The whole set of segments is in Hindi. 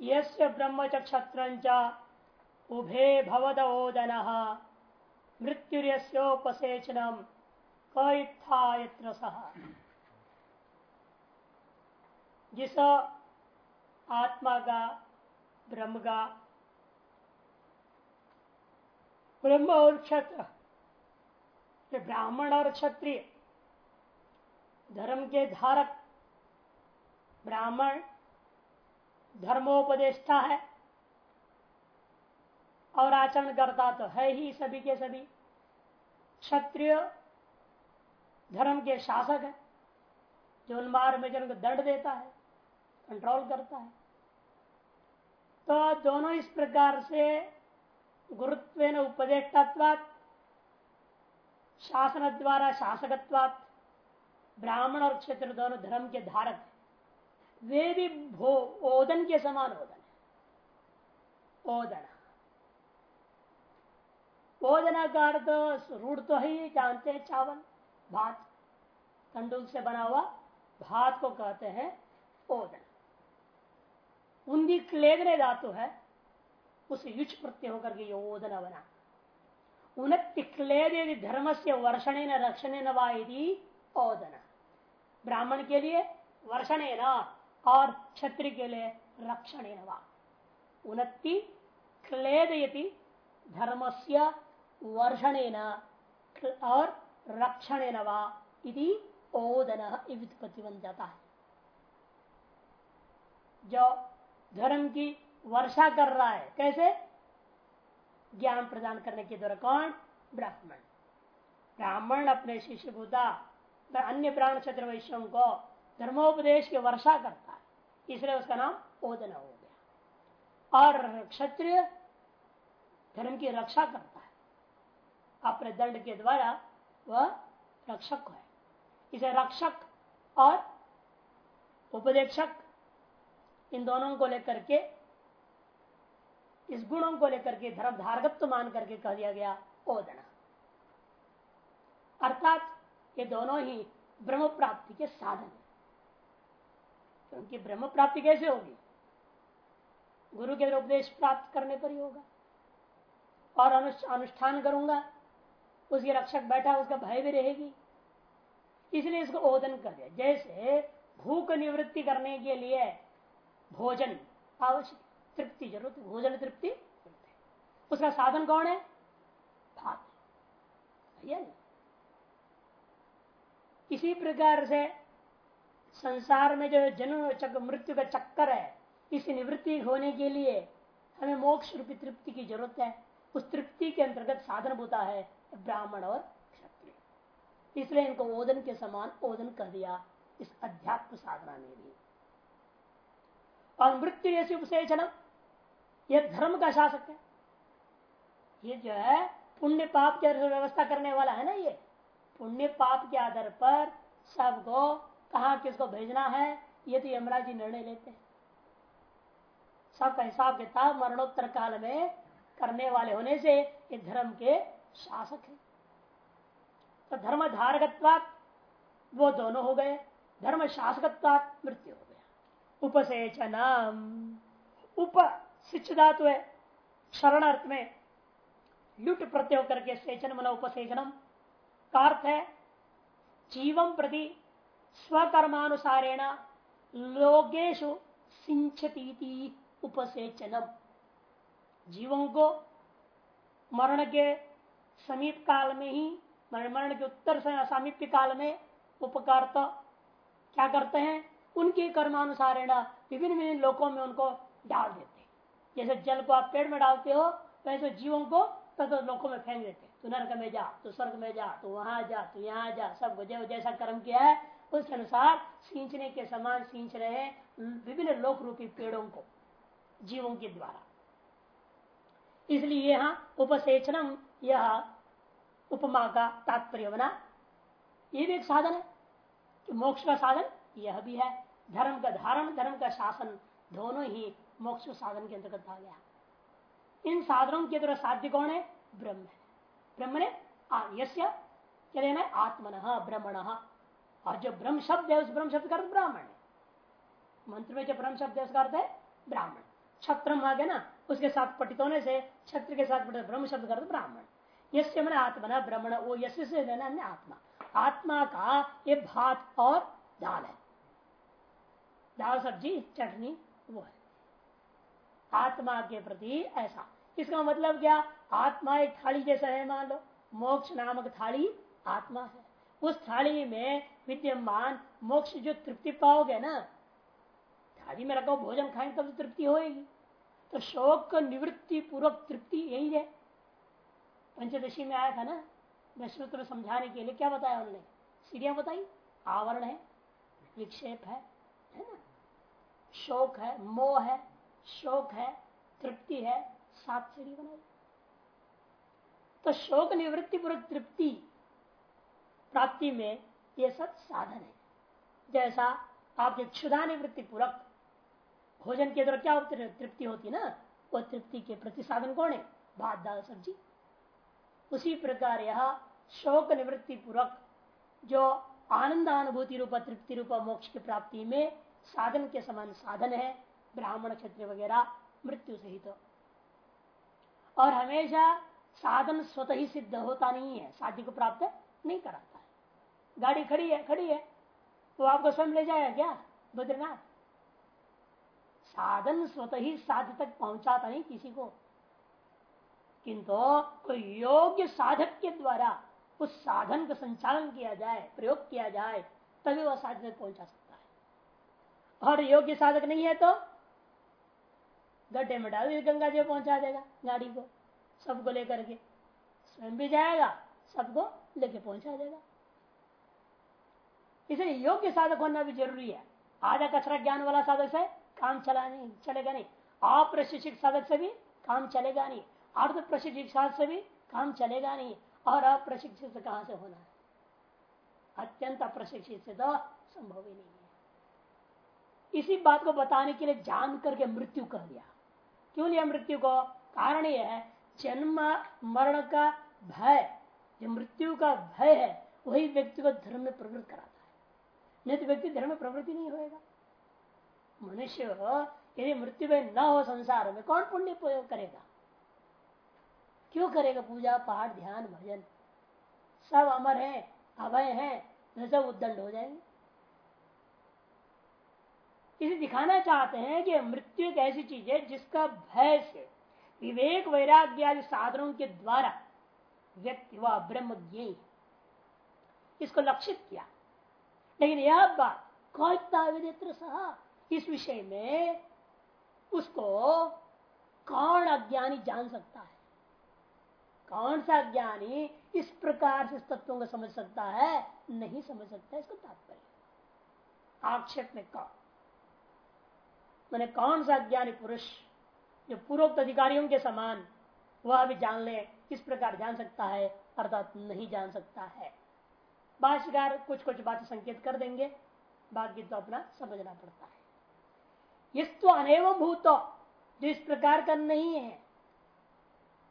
यस्य ब्रह्म उभे भवद ओदन मृत्युर्योपसेचनम कथा सह जिस आत्मा का ब्रह्म का ब्रह्म और क्षत्र ब्राह्मण और क्षत्रिय, धर्म के धारक, ब्राह्मण धर्मोपदेष्टा है। और आचरण करता तो है ही सभी के सभी। क्षत्रिय धर्म के शासक है, जो उन्मार में जन को दंड देता है कंट्रोल करता है। तो दोनों इस प्रकार से गुरुत्व उपदेष्टात्वात, शासन द्वारा शासकत्वात, ब्राह्मण और क्षेत्र दोनों धर्म के धारक है। वे भी भो, ओदन के समान ओदन है। ओदन। ओदना का अर्थ रूढ़ तो ही, जानते हैं चावल, भात। तंडुल से बना हुआ भात को कहते हैं ओदन। उन्दी क्लेगने धातु है, उसे युच प्रत्यय होकर के ये ओदना बना। उन्नति धर्म से वर्षण रक्षण नवादी ओदना। ब्राह्मण के लिए वर्षण न। और क्षत्रिय के लिए रक्षण उन्नति क्लेदयति से वर्षण और रक्षण इति ओदन व्युत्पत्ति बन जाता है। जो धर्म की वर्षा कर रहा है, कैसे? ज्ञान प्रदान करने के द्वारा कौन? ब्राह्मण। ब्राह्मण अपने शिष्य भूता अन्य प्राण क्षेत्र वैश्यों को धर्मोपदेश की वर्षा करता इसलिए उसका नाम ओदना हो गया। और क्षत्रिय धर्म की रक्षा करता है। अपने दंड के द्वारा वह रक्षक है। इसे रक्षक और उपदेशक इन दोनों को लेकर के, इस गुणों को लेकर के धर्म धारगत्व मान करके कह दिया गया ओदना। अर्थात ये दोनों ही ब्रह्म प्राप्ति के साधन है। क्योंकि ब्रह्म प्राप्ति कैसे होगी? गुरु के उपदेश प्राप्त करने पर ही होगा। और अनुष्ठान करूँगा, उसके रक्षक बैठा, उसका भय भी रहेगी। इसलिए इसको ओदन कर दिया। जैसे भूख निवृत्ति करने के लिए भोजन आवश्यक, तृप्ति ज़रूरत, भोजन तृप्ति उसका साधन कौन है? भात। इसी प्रकार से संसार में जो जन्म चक्र मृत्यु का चक्कर है, इस निवृत्ति होने के लिए हमें मोक्ष रूपी तृप्ति की ज़रूरत है। उस तृप्ति के अंतर्गत साधन होता है ब्राह्मण और क्षत्रिय। इसलिए इनको ओदन के समान ओदन कर दिया इस अध्यात्म साधना में भी। और मृत्यु जैसे उपसेचन यह धर्म का शासक है। ये जो है पुण्य पाप के व्यवस्था करने वाला है ना ये। पुण्य पाप के आधार पर सबको कहा किसको भेजना है, ये तो यमराज जी निर्णय लेते हैं। सबका हिसाब किताब मरणोत्तर काल में करने वाले होने से ये धर्म के शासक है। तो धर्म धारकत्वात वो दोनों हो गए धर्म शासकत्वात मृत्यु हो गया। उपसेचनम। उप सिच धातु है शरण अर्थ में लुट प्रत्यय करके सेचन मन उपसेचनम। का अर्थ है, जीवम प्रति स्वकर्मानुसारेण लोकेशु सिंचती उपसेचनम। जीवों को मरण के समीप काल में ही मरण के उत्तर सामीप्य काल में उपकार तो क्या करते हैं? उनके कर्मानुसार विभिन्न विभिन्न लोकों में उनको डाल देते हैं। जैसे जल को आप पेड़ में डालते हो, वैसे जीवों को तत्व लोकों में फेंक देते तू नर्क में जा, तू स्वर्ग में जा, तू वहाँ जा, तू यहाँ जा, सब जैसा कर्म किया है उसके अनुसार सींचने के समान सींच रहे विभिन्न लोक रूपी पेड़ों को, जीवों के द्वारा। इसलिए यहाँ उपसेचनम, यह उपमा का तात्पर्य बना। ये भी एक साधन है कि मोक्ष का साधन यह भी है। धर्म का धारण, धर्म का शासन दोनों ही मोक्ष साधन के अंतर्गत आ गया। इन साधनों के द्वारा साध्य कौन है? ब्रह्म है। ब्रह्म ने क्या लेना है? आत्मन, ब्रह्मण। और जो ब्रह्म शब्द है, उस ब्रह्म शब्द का ब्राह्मण है। मंत्र में जो ब्रह्म शब्द है, उसका अर्थ है ब्राह्मण। छत्र आ गया ना, उसके साथ पटित होने से छत्र के साथ पटित ब्रह्म शब्द कर ब्राह्मण। यश मैंने आत्मा ब्रह्मण वो यश से लेना आत्मा। आत्मा का ये भात और दाल है। दाल सब्ज़ी, चटनी, वो है। आत्मा के प्रति ऐसा। इसका मतलब क्या? आत्मा एक थाली जैसा है, मान लो। मोक्ष नामक थाली आत्मा है। उस थाली में विद्यमान मोक्ष जो तृप्ति पाओगे ना, थाली में रखो भोजन खाएँगे तब तो तृप्ति होगी तो शोक निवृत्ति पूर्वक तृप्ति यही है। पंचदशी में आया था ना में समझाने के लिए क्या बताया उन्होंने? सीढ़ियाँ बताई, आवरण है, विक्षेप है है ना? शोक है, मोह है, शोक है, तृप्ति है, सात सीढ़ी बनाई। तो शोक निवृत्ति पूर्वक तृप्ति प्राप्ति में यह सब साधन है। जैसा आपके क्षुदा निवृत्ति पूर्वक भोजन के द्वारा क्या तृप्ति होती ना? वो तृप्ति के प्रति साधन कौन है? भात, दाल, सब्ज़ी। उसी प्रकार यह शोक निवृत्ति पूर्वक जो आनंद अनुभूति रूप, तृप्ति रूप मोक्ष की प्राप्ति में साधन के समान साधन है, ब्राह्मण क्षेत्र वगैरह, मृत्यु सहित। तो। और हमेशा साधन स्वतः ही सिद्ध होता नहीं है, साध्य को प्राप्त नहीं कराता। गाड़ी खड़ी है खड़ी है। तो आपको स्वयं ले जाएगा क्या, बद्रीनाथ? साधन स्वतः ही साध तक पहुंचाता नहीं किसी को। किंतु कोई योग्य साधक के द्वारा उस साधन का संचालन किया जाए, प्रयोग किया जाए, तभी वह साधन तक पहुँचा सकता है। और योग्य साधक नहीं है तो गड्ढे में डाल गंगा जी पहुँचा देगा गाड़ी को, सबको लेकर के। स्वयं भी जाएगा, सबको लेके पहुँचा देगा। इसलिए योग्य साधक होना भी ज़रूरी है। आधा कचरा ज्ञान वाला साधक से काम चला नहीं चलेगा नहीं। अप्रशिक्षित साधक से भी काम चलेगा नहीं। अर्ध प्रशिक्षित साधक से भी काम चलेगा नहीं। और अप्रशिक्षित कहाँ से होना है? अत्यंत अप्रशिक्षित से तो संभव ही नहीं है। इसी बात को बताने के लिए जान करके मृत्यु कह दिया। क्यों लिया मृत्यु को? कारण यह है, जन्म, मरण का भय, जो मृत्यु का भय है, वही व्यक्ति को धर्म में प्रवृत्त कराता नहीं तो व्यक्ति धर्म प्रवृत्ति नहीं होएगा। मनुष्य यदि मृत्यु में न हो संसार में, कौन पुण्य प्रयोग करेगा? क्यों करेगा पूजा पाठ ध्यान, भजन? सब अमर है, अभय है सब उद्दंड हो जाएँगे। इसे दिखाना चाहते हैं कि मृत्यु एक ऐसी चीज़ है जिसका भय से विवेक वैराग्य आदि साधनों के द्वारा व्यक्ति व ब्रह्म इसको लक्षित किया। लेकिन यह बात कौता सहा इस विषय में उसको कौन अज्ञानी जान सकता है? कौन सा ज्ञानी इस प्रकार से तत्वों को समझ सकता है? नहीं समझ सकता, इसको तात्पर्य आक्षेप में कौन? मैंने कौन सा ज्ञानी पुरुष जो पूर्वोक्त अधिकारियों के समान वह भी जान ले किस प्रकार जान सकता है, अर्थात नहीं जान सकता है? भाष्यकार कुछ कुछ बात संकेत कर देंगे, बाकी तो अपना समझना पड़ता है। इस तो अनेव भूत, जो इस प्रकार का नहीं है।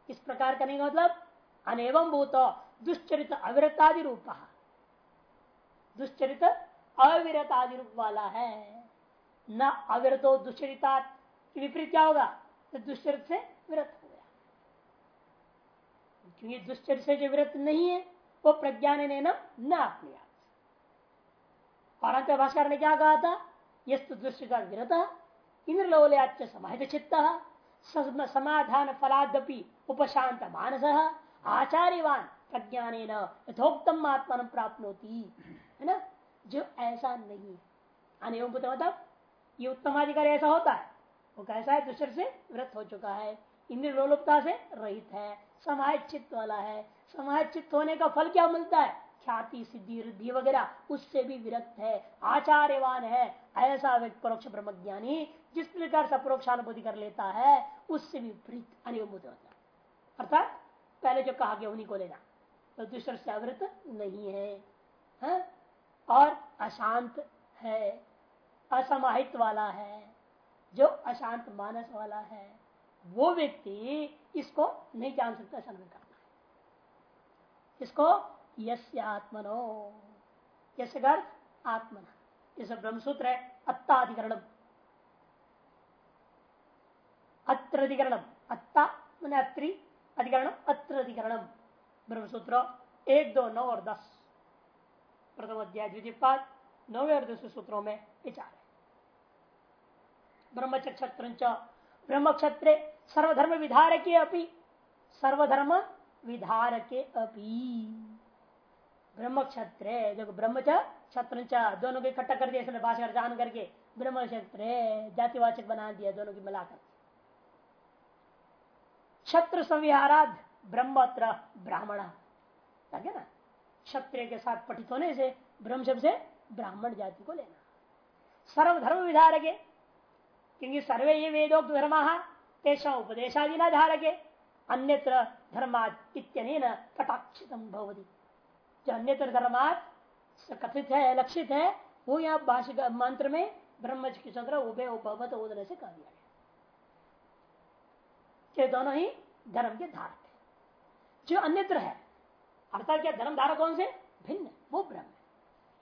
इस प्रकार का नहीं मतलब? अनेवम भूत, दुश्चरित अविरतादि रूप। दुश्चरित अविरतादि रूप वाला है। न अविरतो दुश्चरिता विपरीत क्या होगा? तो दुश्चरित से विरत हो गया। क्योंकि दुश्चरित से जो विरत नहीं है वो प्रज्ञान ने न अपने और अंत भाषा ने क्या कहा था यस्तु दुष्टा विरत इंद्रलोलयाच समाहित चित्त समाधान फलादपि उपशांत मानस आचार्यवान प्रज्ञान यथोक्तम आत्मा प्राप्त है. ना जो ऐसा नहीं है मतलब ये उत्तमाधिकारी ऐसा होता है। वो कैसा है? दूसरे से व्रत हो चुका है। इंद्र लोलुपता से रहित है। समाज चित्त वाला है। समाज चित्त होने का फल क्या मिलता है? ख्याति सिद्धि रिद्धि वगैरह उससे भी विरक्त है आचार्यवान है ऐसा व्यक्ति परोक्ष ब्रह्म ज्ञानी जिस प्रकार से परोक्षानुभूति कर लेता है उससे भी विपरीत अनियमित होता अर्थात पहले जो कहा गया उन्हीं को लेना। तो दूसरे से अवृत नहीं है, है? और अशांत है असमाहित वाला है जो अशांत मानस वाला है वो व्यक्ति इसको नहीं जान सकता करना है इसको यस्य आत्मनो। यश आत्मना। जैसे ब्रह्मसूत्र है। अत्ताधिकरण अत्र अधिकरणम अत्ता मैंने अत्रि, अधिकरणम अत्र अधिकरणम ब्रह्मसूत्र एक, दो, नौ और दस। प्रथम अध्याय, द्वितीय पाद, नौवे और दसवें सूत्रों में विचार है। ब्रह्मचक्षत्र ब्रह्म क्षत्रे सर्वधर्म विधारके अपि, सर्वधर्म विधारके अपि। ब्रह्म क्षत्रे जो ब्रह्म क्षत्र दोनों को इकट्ठा कर दिया भाषा जान करके ब्रह्म क्षत्र जातिवाचक बना दिया दोनों की मिलाकर। क्षत्र संविहाराध ब्रह्मत्र ब्राह्मण। ना? क्षत्रिय के साथ पठित होने से ब्रह्म शब्द से ब्राह्मण जाति को लेना। सर्वधर्म विधारके, क्योंकि सर्वे ये वेदोक्त धर्म, तेषा उपदेशादि न धारके अन्यत्र धर्मात कटाक्षित भवती। जो अन्यत्र धर्मात कथित है, लक्षित है, वो यहाँ भाषिक मंत्र में ब्रह्म चंद्र, उभय उपवत उदय से कह दिया गया। दोनों ही धर्म के धारक है। जो अन्यत्र है, अर्थात क्या धर्म धारक कौन से? भिन्न, वो ब्रह्म है।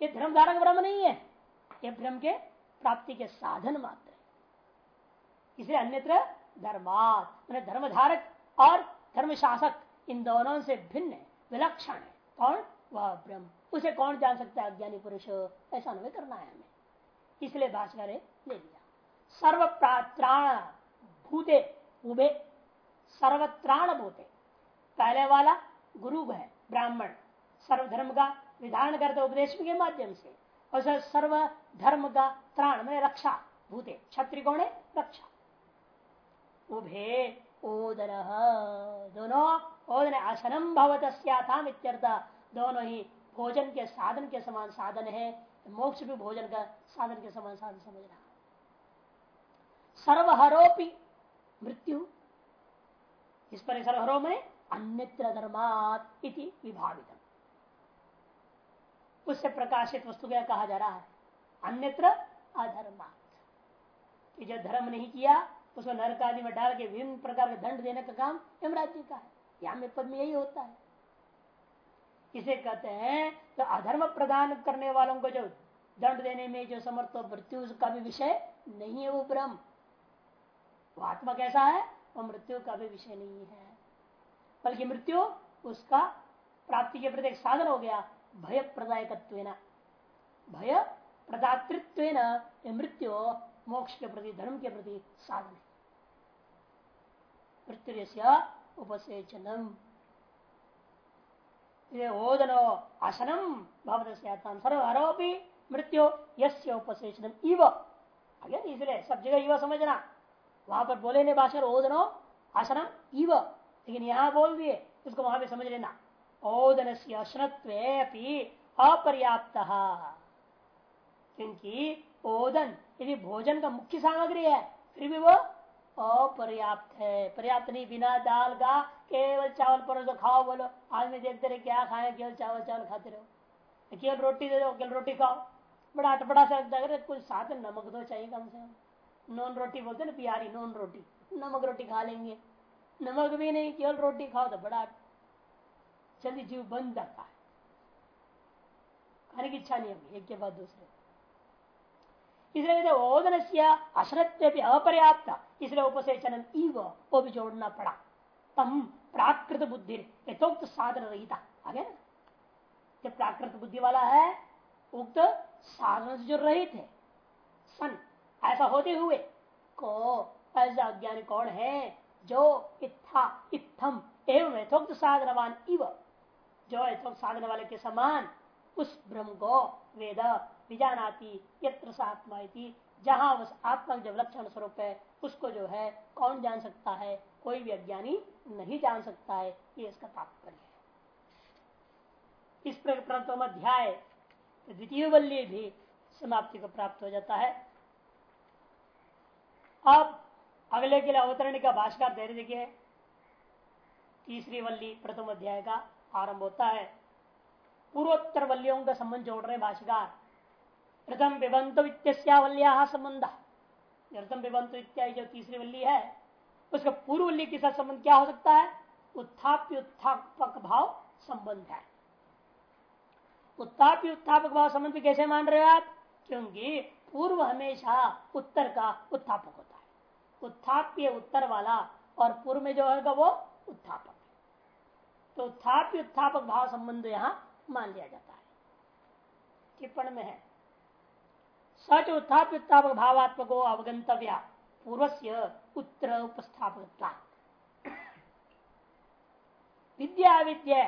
ये धर्म धारक ब्रह्म नहीं है, ये ब्रह्म के प्राप्ति के साधन मात्र है। इसलिए अन्यत्र धर्मात धर्म धारक और धर्म शासक इन दोनों से भिन्न है, विलक्षण है। कौन? वह ब्रह्म। उसे कौन जान सकता है? अज्ञानी पुरुष। ऐसा अनुभव करना है हमें। इसलिए भाषा ले लिया। सर्व प्राण भूते उबे सर्वत्राण भूते। पहले वाला गुरु है, ब्राह्मण। सर्वधर्म का विधान करते उपदेश के माध्यम से। और सर्व धर्म का त्राण में रक्षा, भूते। क्षत्रि कौन है? रक्षा। उभे ओदर। दोनों ओदन आसनम भवत दोनों ही भोजन के साधन के समान साधन है। मोक्ष भी भोजन का साधन के समान साधन समझ रहा सर्वहरोपी मृत्यु। इस पर सर्वहरो में अन्यत्र धर्मात इति विभावित उससे प्रकाशित वस्तु क्या कहा जा रहा है? अन्यत्र अधर्मात। जो धर्म नहीं किया उसको नरक आदि में डाल के विभिन्न प्रकार के दंड देने का काम यमराज्य का है। में पद में यही होता है। इसे कहते हैं तो अधर्म प्रदान करने वालों को जो दंड देने में जो समर्थ मृत्यु का भी विषय नहीं है वो ब्रह्म। वो आत्मा कैसा है? वो मृत्यु का भी विषय नहीं है। बल्कि मृत्यु उसका प्राप्ति के प्रति साधन हो गया भय प्रदायकत्व भय प्रदातृत्व मृत्यु मोक्ष के प्रति, धर्म के प्रति साधन है। मृत्यु उपसेचनम। ओदनो आसनम। भवत सर्वरोपी मृत्यु यस्य उपसेचनम। इव। इसलिए सब जगह इव समझना। वहाँ पर बोले ने भाषा ओदनो आसनम, इव। लेकिन यहाँ बोल दिए उसको वहाँ पे समझ लेना। ओदन से अशनत्व अपर्याप्त। क्योंकि ओदन यदि भोजन का मुख्य सामग्री है, फिर भी वो अपर्याप्त है। पर्याप्त नहीं, बिना दाल का केवल चावल पर तो खाओ, बोलो। आदमी देखते रहे क्या खाए, केवल चावल चावल खाते रहो। केवल रोटी दे दो, केवल रोटी खाओ। बड़ा अटपटा सा लगता है कुछ साथ नमक तो चाहिए कम से कम। नॉन रोटी बोलते ना प्यारी नॉन रोटी। नमक रोटी खा लेंगे। नमक भी नहीं, केवल रोटी खाओ तो बड़ा जल्दी जीव बन जाता है। खाने की इच्छा नहीं होगी, एक के बाद दूसरे। इसलिए ओदन से अश्रत्व अपर्याप्त इसलिए उपसेचन इव वो भी जोड़ना पड़ा। तम प्राकृत बुद्धि यथोक्त साधन रहिता। आगे? ना जब प्राकृत बुद्धि वाला है, उक्त साधन से जो रहित है। सन, ऐसा होते हुए को ऐसा अज्ञानी कौन है, जो इत्था, इत्थम एवं यथोक्त साधनवान इव, जो यथोक्त साधन वाले के समान, उस ब्रह्म को वेद विजानाती, यत्र आत्मा जहाँ उस आत्मा जब लक्षण स्वरूप है, उसको जो है, कौन जान सकता है? कोई भी अज्ञानी नहीं जान सकता है। ये इसका तात्पर्य है। इस प्रथम अध्याय, द्वितीय वल्ली भी समाप्ति को प्राप्त हो जाता है। अब अगले के लिए अवतरण का भाषकर दे देखिए। तीसरी वल्ली प्रथम अध्याय का आरंभ होता है। पूर्वोत्तर वल्लियों का संबंध जोड़ रहे भाषिकार। प्रथम विबंत वित्यावल्या संबंध। प्रथम विबंत इत्यादि जो तीसरी वल्ली है, उसका पूर्व वल्ली के साथ संबंध क्या हो सकता है? उत्थाप्य उत्थापक भाव संबंध है। उत्थाप्य उत्थापक भाव संबंध कैसे मान रहे हो आप? क्योंकि पूर्व हमेशा उत्तर का उत्थापक होता है। उत्थाप्य उत्तर वाला और पूर्व में जो है वो उत्थापक। तो उत्थाप्य उत्थापक भाव संबंध यहाँ मान लिया जाता है। टिप्पण में है। सच उत्थाप्य उत्थापक भावात्मक अवगंतव्य पूर्व से उत्तर उपस्थापक विद्या विद्या।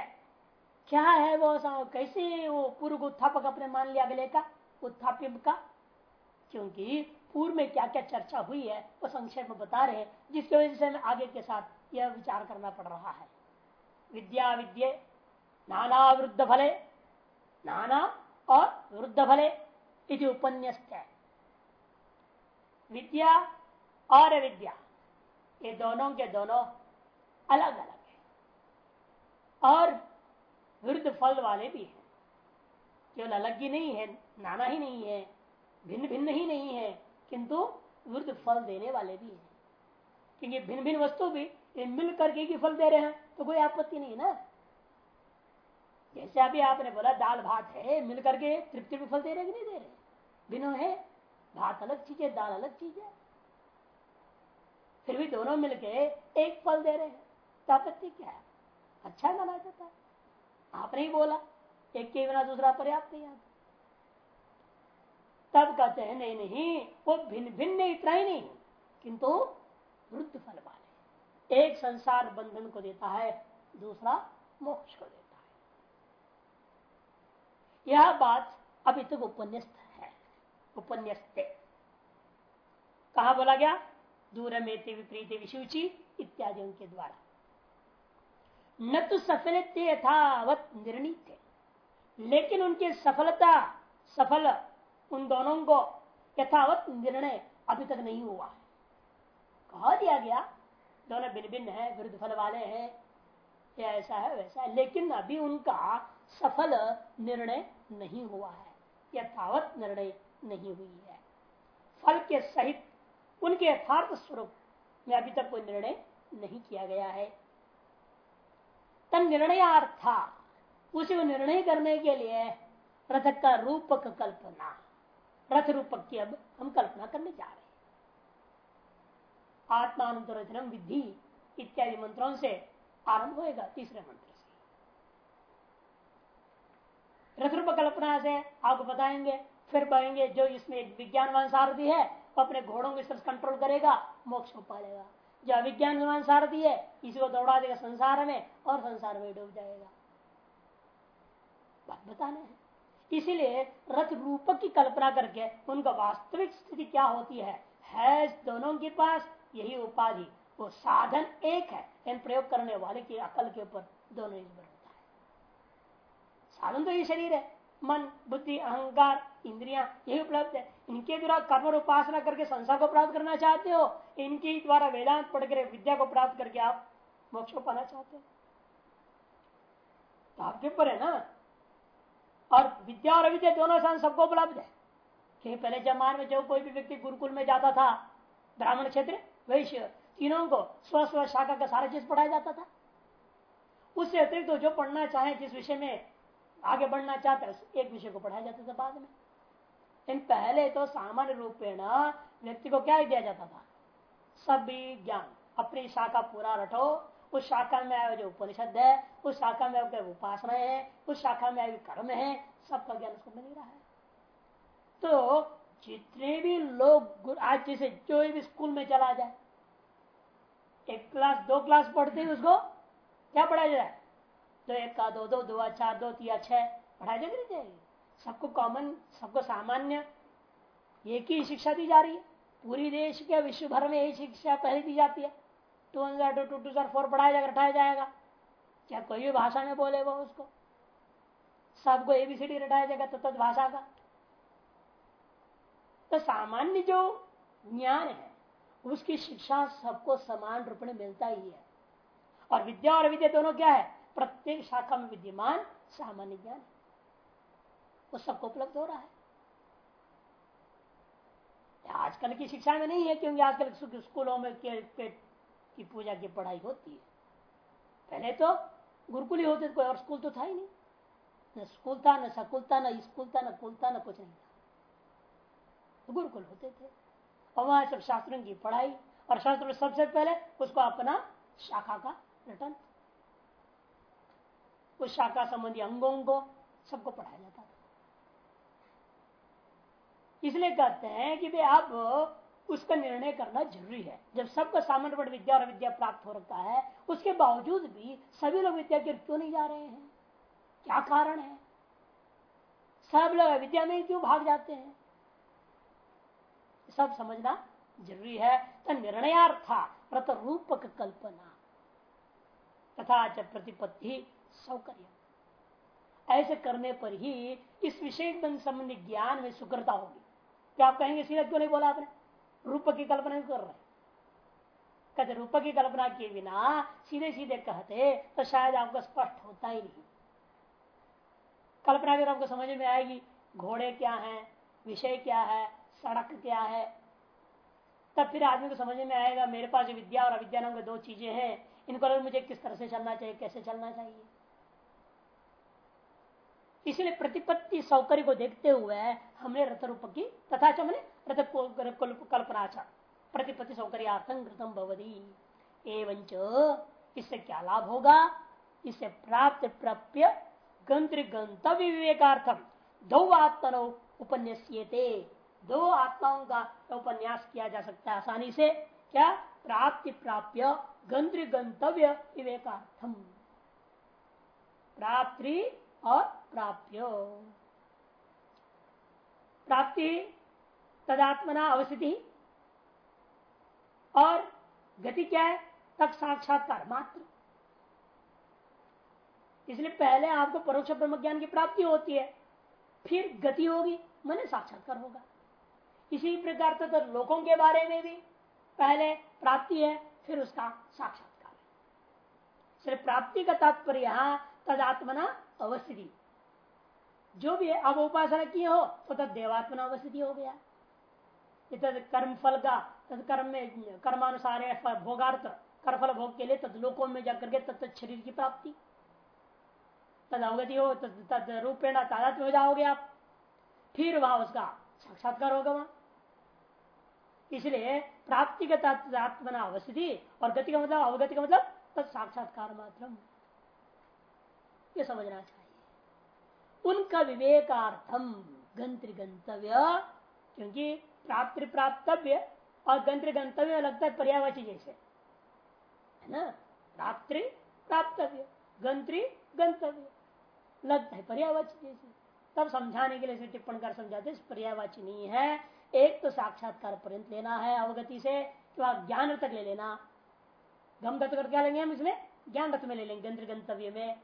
क्या है वो कैसे वो पूर्व उत्थापक अपने मान लिया अगले का? उत्थाप्य का? क्योंकि पूर्व में क्या क्या चर्चा हुई है, वो संक्षेप में बता रहे जिसकी वजह से हमें आगे के साथ यह विचार करना पड़ रहा है। विद्या, विद्ये। नाना वृद्ध फले नाना और वृद्ध फले इति उपन्यस्त। है विद्या और अविद्या, ये दोनों के दोनों अलग अलग है। और वृद्ध फल वाले भी हैं। केवल अलग ही नहीं है, नाना ही नहीं है भिन्न भिन्न ही नहीं है, किंतु वृद्ध फल देने वाले भी हैं। क्योंकि भिन्न भिन्न वस्तु भी मिल करके ही फल दे रहे हैं तो कोई आपत्ति नहीं ना। जैसे अभी आपने बोला दाल भात है, मिल करके तृप्ति भी फल दे रहे कि नहीं दे रहे भिन्न है भात अलग चीज़ है, दाल अलग चीज़ है। फिर भी दोनों मिलके एक फल दे रहे हैं। तो आपत्ति क्या है? अच्छा माना जाता है। आपने ही बोला, एक के बिना दूसरा पर्याप्त नहीं आता तब कहते हैं, नहीं नहीं, वो भिन्न भिन्न इतना ही नहीं। किंतु वृद्ध फल वाले एक संसार बंधन को देता है, दूसरा मोक्ष को देता है। यह बात अभी तक उपन्यस्त है उपन्यस्त। कहा बोला गया? दूर में विपरीत विशुचि इत्यादि के द्वारा। न तो सफल यथावत निर्णित, लेकिन उनकी सफलता, सफल उन दोनों को यथावत निर्णय अभी तक नहीं हुआ कहा दिया गया? दोनों भिन्न भिन्न है विरुद्ध फल वाले हैं, या ऐसा है, वैसा है, लेकिन अभी उनका सफल निर्णय नहीं हुआ है, यथावत निर्णय नहीं हुई है। फल के सहित उनके यथार्थ स्वरूप में अभी तक कोई निर्णय नहीं किया गया है। तन निर्णयार्था, उसी निर्णय करने के लिए रथ का रूपक कल्पना, रथ रूपक की अब हम कल्पना करने जा रहे हैं। आत्मानुतरचनम विधि इत्यादि मंत्रों से आरंभ होएगा तीसरे मंत्र से। रथ रूप कल्पना से आपको बताएँगे फिर कहेंगे, जो इसमें एक विज्ञानवान सारथी है, वो अपने घोड़ों को सिर्फ़ कंट्रोल करेगा, मोक्ष को पालेगा। जो अविज्ञान सारथी है, इसी को दौड़ा देगा संसार में और संसार में डूब जाएगा। बात बताने इसीलिए रथ रूपक की कल्पना करके उनका वास्तविक स्थिति क्या होती है? है दोनों के पास यही उपाधि। वो साधन एक है, इन प्रयोग करने वाले की अकल के ऊपर दोनों निर्भर होता है। साधन तो ये शरीर है। मन, बुद्धि, अहंकार, इंद्रिया, यही उपलब्ध है। इनके द्वारा कर्म उपासना करके संसार को प्राप्त करना चाहते हो, इनके द्वारा वेदांत पढ़ कर विद्या को प्राप्त करके आप मोक्ष को पाना चाहते हो। तो आपके ऊपर है ना? और विद्या और अविद्या दोनों स्थान सबको उपलब्ध है। क्योंकि पहले जमान में जो कोई भी व्यक्ति गुरुकुल में जाता था, ब्राह्मण क्षेत्र, वैश्य, तीनों को स्व स्व शाखा का सारा चीज़ पढ़ाया जाता था। उससे अतिरिक्त तो जो पढ़ना चाहे, जिस विषय में आगे बढ़ना चाहते हैं एक विषय को पढ़ाया जाता था बाद में। इन पहले तो सामान्य रूपेण व्यक्ति को क्या दिया जाता था? सभी ज्ञान, अपनी शाखा पूरा रटो। उस शाखा में आए जो उपनिषद है, उस शाखा में आपके उपासना है, उस शाखा में आपके कर्म है, सबका ज्ञान उसको मिल रहा है। तो जितने भी लोग आज जैसे जो भी स्कूल में चला जाए, एक क्लास, दो क्लास पढ़ते हैं उसको, क्या पढ़ाया जाए? दो एक का दो दो दो चार दो तीन छह पढ़ाई जाएगी नहीं जाएगी सबको कॉमन सबको सामान्य एक ही शिक्षा दी जा रही है पूरी देश के विश्व भर में यही शिक्षा पहले दी जाती है टू हज़ार टू टू टू हज़ार फोर पढ़ाया जाएगा रटाया जाएगा क्या कोई भी भाषा में बोले वो उसको सबको एबीसीडी रटाया जाएगा तो तद भाषा का तो सामान्य जो ज्ञान है उसकी शिक्षा सबको समान रूप में मिलता ही है और विद्या और विद्या दोनों क्या है प्रत्येक शाखा में विद्यमान सामान्य ज्ञान वो सबको उपलब्ध हो रहा है। आजकल की शिक्षा में नहीं है, क्योंकि आजकल स्कूलों में पेट की पूजा की पढ़ाई होती है। पहले तो गुरुकुल ही होते कोई, और स्कूल तो था ही नहीं। न स्कूल था, न सकुल था न स्कूल था न कुल था न कुछ नहीं था। तो गुरुकुल होते थे। और वहाँ सब शास्त्रों की पढ़ाई, और शास्त्र सबसे पहले उसको अपना शाखा का रिटर्न उस शाखा संबंधी अंगों को, सबको पढ़ाया जाता था। इसलिए कहते हैं कि भाई अब उसका निर्णय करना ज़रूरी है। जब सबको सामान्य विद्या और विद्या प्राप्त हो रखा है, उसके बावजूद भी सभी लोग विद्या की क्यों नहीं जा रहे हैं? क्या कारण है? सब लोग विद्या में क्यों भाग जाते हैं? सब समझना ज़रूरी है। तो निर्णयार्था व्रत रूपक कल्पना तथा च प्रतिपत्ति सौकर्य। ऐसे करने पर ही इस विषय संबंधी ज्ञान में सुकृता होगी। क्या आप कहेंगे, सीधा क्यों नहीं बोला आपने? रूप की कल्पना कर रहे कहते, रूप की कल्पना के बिना सीधे सीधे कहते तो शायद आपको स्पष्ट होता ही नहीं। कल्पना अगर आपको समझ में आएगी, घोड़े क्या है, विषय क्या है, सड़क क्या है। तब फिर आदमी को समझ में आएगा, मेरे पास विद्या और अविद्या नाम दो चीज़ें हैं, इनको अगर मुझे किस तरह से चलना चाहिए, कैसे चलना चाहिए? इसलिए प्रतिपत्ति सौकर्य को देखते हुए हमने रथ रूप की तथा चमने रथ कल्पना प्रतिपत्ति सौकर्यार्थम घृतम भवदी एवं इससे क्या लाभ होगा? इससे प्राप्त प्राप्य गंत्र गंतव्य विवेकार्थम दो आत्मनो उपन्यासीते दो आत्माओं का उपन्यास किया जा सकता है आसानी से। क्या? प्राप्ति प्राप्य गंत्र गंतव्य विवेकार्थम प्राप्ति और प्राप्य। प्राप्ति तदात्मना अवस्थिति। और गति क्या है? तक साक्षात्कार मात्र। इसलिए पहले आपको परोक्ष ब्रह्म ज्ञान की प्राप्ति होती है फिर गति होगी मैंने साक्षात्कार होगा। इसी प्रकार तो, तो लोगों के बारे में भी पहले प्राप्ति है फिर उसका साक्षात्कार सिर्फ़ प्राप्ति का तात्पर्य तदात्मना अवस्थिति। जो भी है, अब उपासना किए हो तो तद देवात्मना अवस्थिति हो गया। कर्म फल का तद कर्म में, कर्मानुसार भोगार्थ कर्मफल भोग के लिए तद लोकों में जाकर के तत्त शरीर की प्राप्ति। तद अवगति हो, तद तद रूपेण तादात हो जाओगे आप। फिर वहाँ उसका साक्षात्कार होगा वहाँ। इसलिए प्राप्ति का आत्मना अवस्थिति और गति का मतलब अवगति का मतलब तत् साक्षात्कार मात्र ये समझना चाहिए। उनका विवेकार्थम गंत्र गंतव्य, क्योंकि प्राप्त प्राप्तव्य और गंत्र गंतव्य लगता है पर्यावाची जैसे। है ना? प्राप्त प्राप्तव्य, गंत्री गंतव्य। लगता है पर्यावाची जैसे। तब समझाने के लिए टिप्पण कर समझाते पर्यावाची नहीं है। एक तो साक्षात्कार पर्यंत लेना है अवगति से तो आप ज्ञान तक ले लेना। गम तक क्या लेंगे हम इसमें? ज्ञान रथ में ले लेंगे, गंत्र गंतव्य में।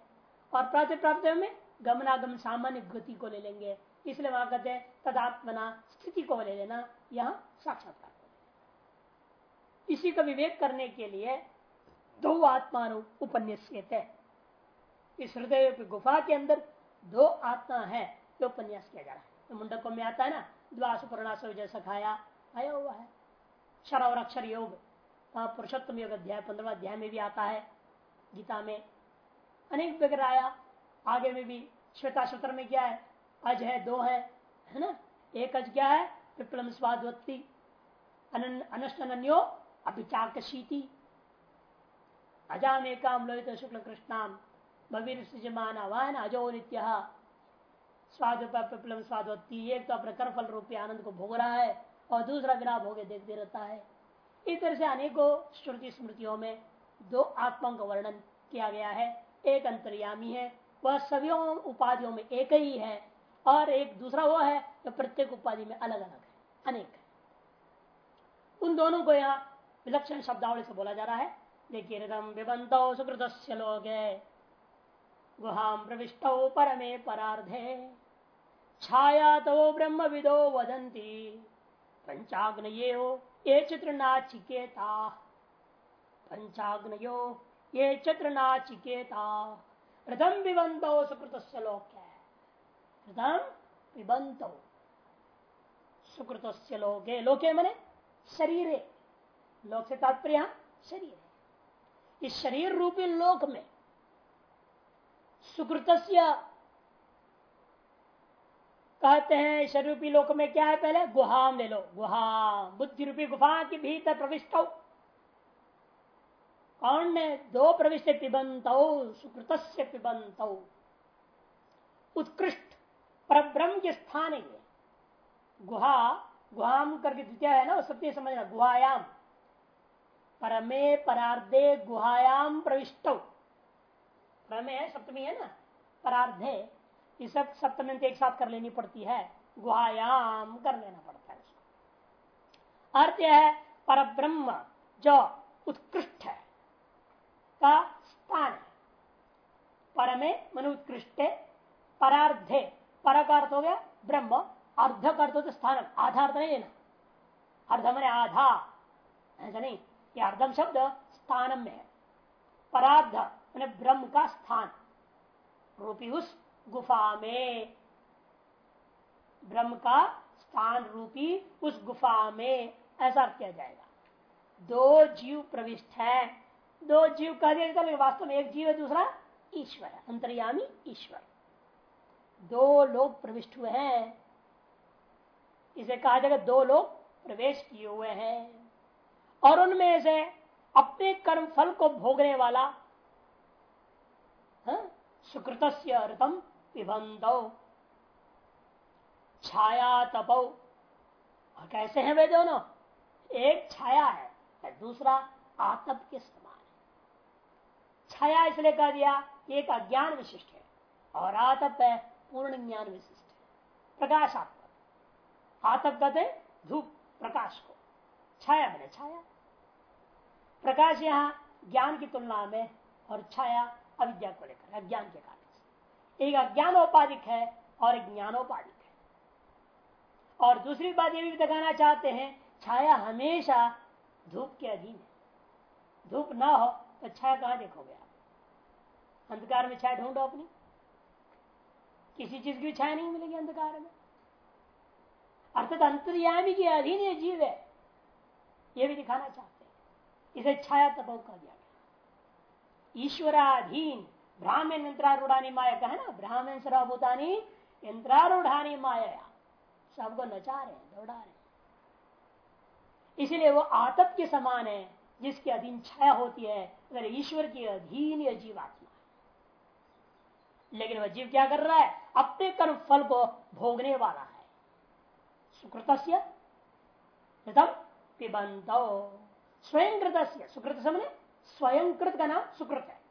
और प्राप्त प्राप्त में गमनागम सामान्य गति को ले लेंगे। इसलिए वहाँ कहते हैं, तदात्मना स्थिति को ले लेना, यहाँ साक्षात्कार इसी का विवेक करने के लिए दो आत्मानु उपन्यास इस हृदय गुफा के अंदर दो आत्मा है जो उपन्यास किया जा रहा है। तो मुंडकों में आता है ना, द्वास पूर्णाश जैसा खाया, आया हुआ है। क्षर और अक्षर योग वहाँ पुरुषोत्तम योग अध्याय पंद्रह अध्याय में भी आता है। गीता में अनेक वगैरह आया। आगे में भी श्वेता सूत्र में क्या है? अज है, दो है है ना? एक अज क्या है? विप्लम स्वादवत्ती अनष्ट अन्यो अभिचाक शीति अजाम एकाम लोहित शुक्ल कृष्णाम भवीर सृजमान अजो नित्य। स्वाद पिपलम स्वादवती एक तो अपने कर्फल रूपी आनंद को भोग रहा है और दूसरा बिना भोगे देखते रहता है। इस तरह से अनेकों श्रुति स्मृतियों में दो आत्माओं का वर्णन किया गया है। एक अंतर्यामी है वह सभी उपाधियों में एक ही है और एक दूसरा वो है जो प्रत्येक उपाधि में अलग अलग है, अनेक है। उन दोनों को यहाँ विलक्षण शब्दावली से बोला जा रहा है। देखिए रदम विबंत सुकृत लोग गुहाम प्रविष्ट परमे परार्धे छाया तो ब्रह्म विदो वदंती पंचाग्नयो ये चित्र नाचिकेता पंचाग्नयो ये चित्र नाचिकेता हृदम हो सुकृत लोक। है हृदम विबंतो सुकृत लोके। लोके मने शरीर। लोक से तात्पर्य शरीर। इस शरीर रूपी लोक में सुकृत कहते हैं शरीर रूपी लोक में क्या है पहले? गुहाम ले लो। गुहाम बुद्धि रूपी गुफा के भीतर प्रविष्ट कौन ने दो प्रविष्ट पिबंत सुकृत पिबंत। उत्कृष्ट पर ब्रह्म के स्थान है गुहा, गुहाम करके द्वितीय है ना सत्य समझना गुहायाम। परमे परार्धे गुहायाम प्रविष्ट। परमे है, सप्तमी है ना, परार्धे। ये सब सप्तमी एक साथ कर लेनी पड़ती है, गुहायाम कर लेना पड़ता है उसको। अर्थ है पर ब्रह्म जो उत्कृष्ट है। का स्थान। है पर में मन उत्कृष्ट परार्धे। पर का अर्थ हो गया? ब्रह्म। अर्ध का अर्थ तो स्थान आधा अर्थ नहीं ना अर्ध मैंने आधा। ऐसा नहीं। ये अर्धम शब्द स्थानम में है। परार्ध मैंने ब्रह्म का स्थान। रूपी उस गुफा में। ब्रह्म का स्थान रूपी उस गुफा में। ऐसा किया जाएगा। दो जीव प्रविष्ट है। दो जीव कह दिया तो वास्तव में एक जीव है दूसरा ईश्वर है अंतर्यामी ईश्वर। दो लोग प्रविष्ट हुए हैं। इसे कहा जाएगा दो लोग प्रवेश किए हुए हैं। और उनमें से अपने कर्म फल को भोगने वाला हाँ, सुकृत रतम पिबंध छाया तपो। और कैसे हैं वे दोनों? एक छाया है दूसरा आतप के छाया इसलिए कह दिया एक अज्ञान विशिष्ट है और आतप है पूर्ण ज्ञान विशिष्ट है। प्रकाशात्मक आतप कहते धूप, प्रकाश को। छाया बने छाया। प्रकाश यहाँ ज्ञान की तुलना में और छाया अविद्या को लेकर, अज्ञान के कारण एक अज्ञानोपाधिक है और एक ज्ञानोपाधिक है। और दूसरी बात ये भी दिखाना चाहते हैं, छाया हमेशा धूप के अधीन है। धूप ना हो तो छाया कहाँ देखोगे आप? अंधकार में छाया ढूंढो अपनी। किसी चीज़ की छाया नहीं मिलेगी अंधकार में। अर्थात अंतर्यामी के अधीन ये जीव है। ये भी दिखाना चाहते हैं। इसे छाया तपो कह दिया गया। ईश्वराधीन ब्राह्मण यंत्रारूढ़ानी माया का है ना, ब्राह्मण सर्वभूतानी यंत्रारूढ़ानी माया। सबको नचा रहे दौड़ा रहे इसलिए वो आतप के समान है, जिसके अधीन छाया होती है। अगर ईश्वर के अधीन यह जीवात्मा है। लेकिन वह जीव क्या कर रहा है? अपने कर्म फल को भोगने वाला है। सुकृत पिबंत। स्वयं कृत सुकृत समझे? स्वयं कृत का नाम सुकृत है।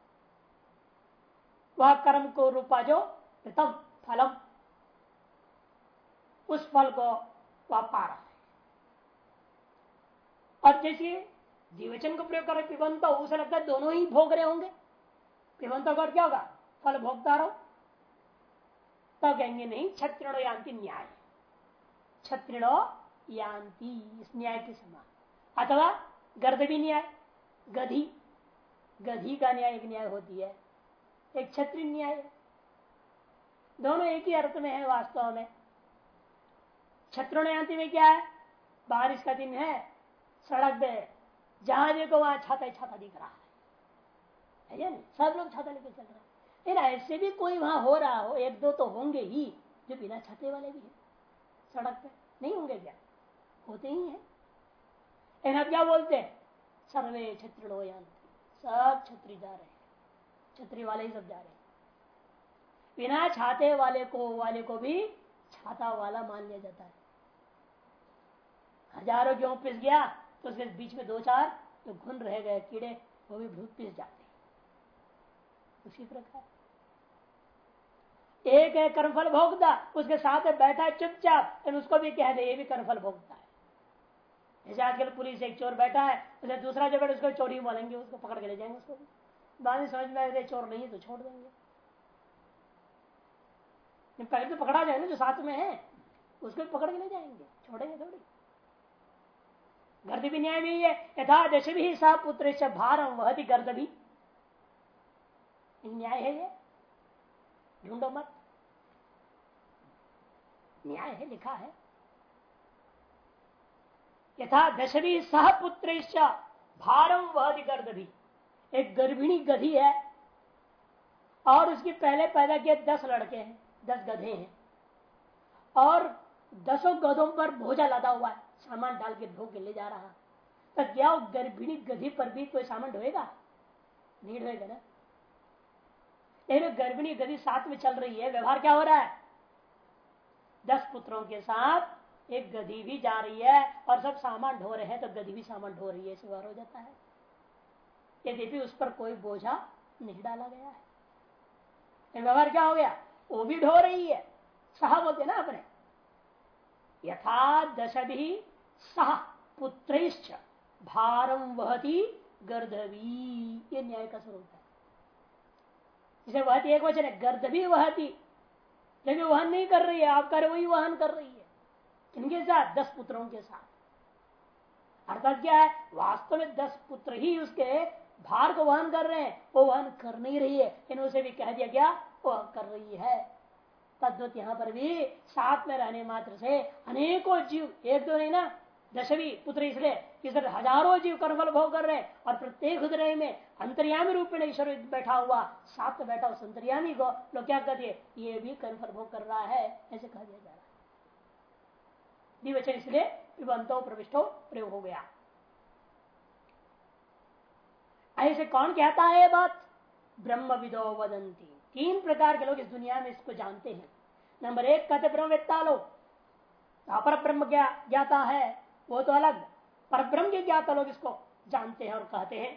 वह कर्म को रूपा जो? प्रथम फलम। उस फल को वह पा रहा है। और जैसे द्विवचन को प्रयोग कर रहे पिबंत, उसे लगता है दोनों ही भोग रहे होंगे। पिबंत का क्या होगा? फल भोगता रहो तब कहेंगे, नहीं छत्रिणो यान्ति न्याय। छत्रिणो यान्ति इस न्याय के समान। अथवा गर्द भी न्याय, गधी। गधी का न्याय एक न्याय होती है, एक छत्री न्याय। दोनों एक ही अर्थ में है वास्तव में। छत्रणयांति में क्या है? बारिश का दिन है, सड़क पे जहाँ देखो वहाँ छाता छाता दिख रहा है। है सब लोग छाता लेकर चल रहे हैं। ऐसे भी कोई वहाँ हो रहा हो, एक दो तो होंगे ही, जो बिना छाते वाले भी है। सड़क पे नहीं होंगे क्या? होते ही है। क्या बोलते हैं? सर्वे छत्रो सब छत्री जा रहे हैं। छत्री वाले ही सब जा रहे हैं। बिना छाते वाले को वाले को भी छाता वाला मान लिया जाता है। हज़ारों गेहूँ पिस गया तो उसके बीच में दो चार जो घुन रह गए कीड़े, वो भी भूत पिस जाते उसी प्रकार। एक है कर्मफल भोगता, उसके साथ बैठा है चुपचाप उसको भी कह दे, ये भी कर्मफल भोगता है। जैसे आजकल पुलिस एक चोर बैठा है, उसे दूसरा जो बैठे उसको चोरी बोलेंगे, उसको पकड़ के ले जाएँगे उसको बाद में समझ में आए चोर नहीं है तो छोड़ देंगे। पहले तो पकड़ा जाए ना, जो साथ में है, उसको भी पकड़ के ले जाएँगे, छोड़ेंगे थोड़ी। गर्द भी न्याय भी है यथा दश भी सा पुत्र भार वह भी गर्द भी न्याय है ये। ढूंढो मत। न्याय है, लिखा है। यथा दशवी सह पुत्र भारम वह गर्द भी एक गर्भिणी गधी है और उसके पहले पैदा किए दस लड़के हैं, दस गधे हैं। और दसों गधों पर भोजा लदा हुआ है, सामान डाल के ढो के ले जा रहा। तो क्या गर्भिणी गधी पर भी कोई सामान ढोएगा? नहीं ढोएगा ना? गर्भिणी गधी साथ में चल रही है, व्यवहार क्या हो रहा है? दस पुत्रों के साथ एक गधी भी जा रही है और सब सामान ढो रहे हैं तो गधी भी सामान ढो रही है ऐसे हो जाता है। यद्यपि उस पर कोई बोझा नहीं डाला गया है। व्यवहार क्या हो गया? वो भी ढो रही है। सह बोलते ना अपने। यथा दश भी सह पुत्र भारम वहती गर्दवी ये न्याय का स्वरूप है। इसे वहती एक वचन है गर्दभी वहती। लेकिन वहन नहीं कर रही है, आप कर वही वहन कर रही है। किनके साथ? दस पुत्रों के साथ। अर्थात क्या है? वास्तव में दस पुत्र ही उसके भार को वहन कर रहे हैं। वो वहन कर नहीं रही है। इन उसे भी कह दिया गया वो कर रही है। तद्वत यहाँ पर भी साथ में रहने मात्र से अनेकों जीव, एक दो नहीं ना दशवी पुत्र इसलिए इस हज़ारों जीव कर्मफल भोग कर रहे और प्रत्येक हृदय में अंतर्यामी रूप में ईश्वर बैठा हुआ साथ बैठा उस अंतर्यामी को, लोग क्या कहते ये भी कर्मफल भोग कर रहा है, ऐसे कहा दिया जा रहा है। दिवचन इसलिए पिबंतो प्रविष्टो, प्रयोग हो गया। ऐसे कौन कहता है बात? ब्रह्म विदो वदंती। तीन प्रकार के लोग इस दुनिया में इसको जानते हैं। नंबर एक कहते ब्रह्मवेत्ता लोग। अपर ब्रह्म ज्ञाता है। वो तो अलग। पर ब्रह्म के ज्ञाता लोग इसको जानते हैं और कहते हैं।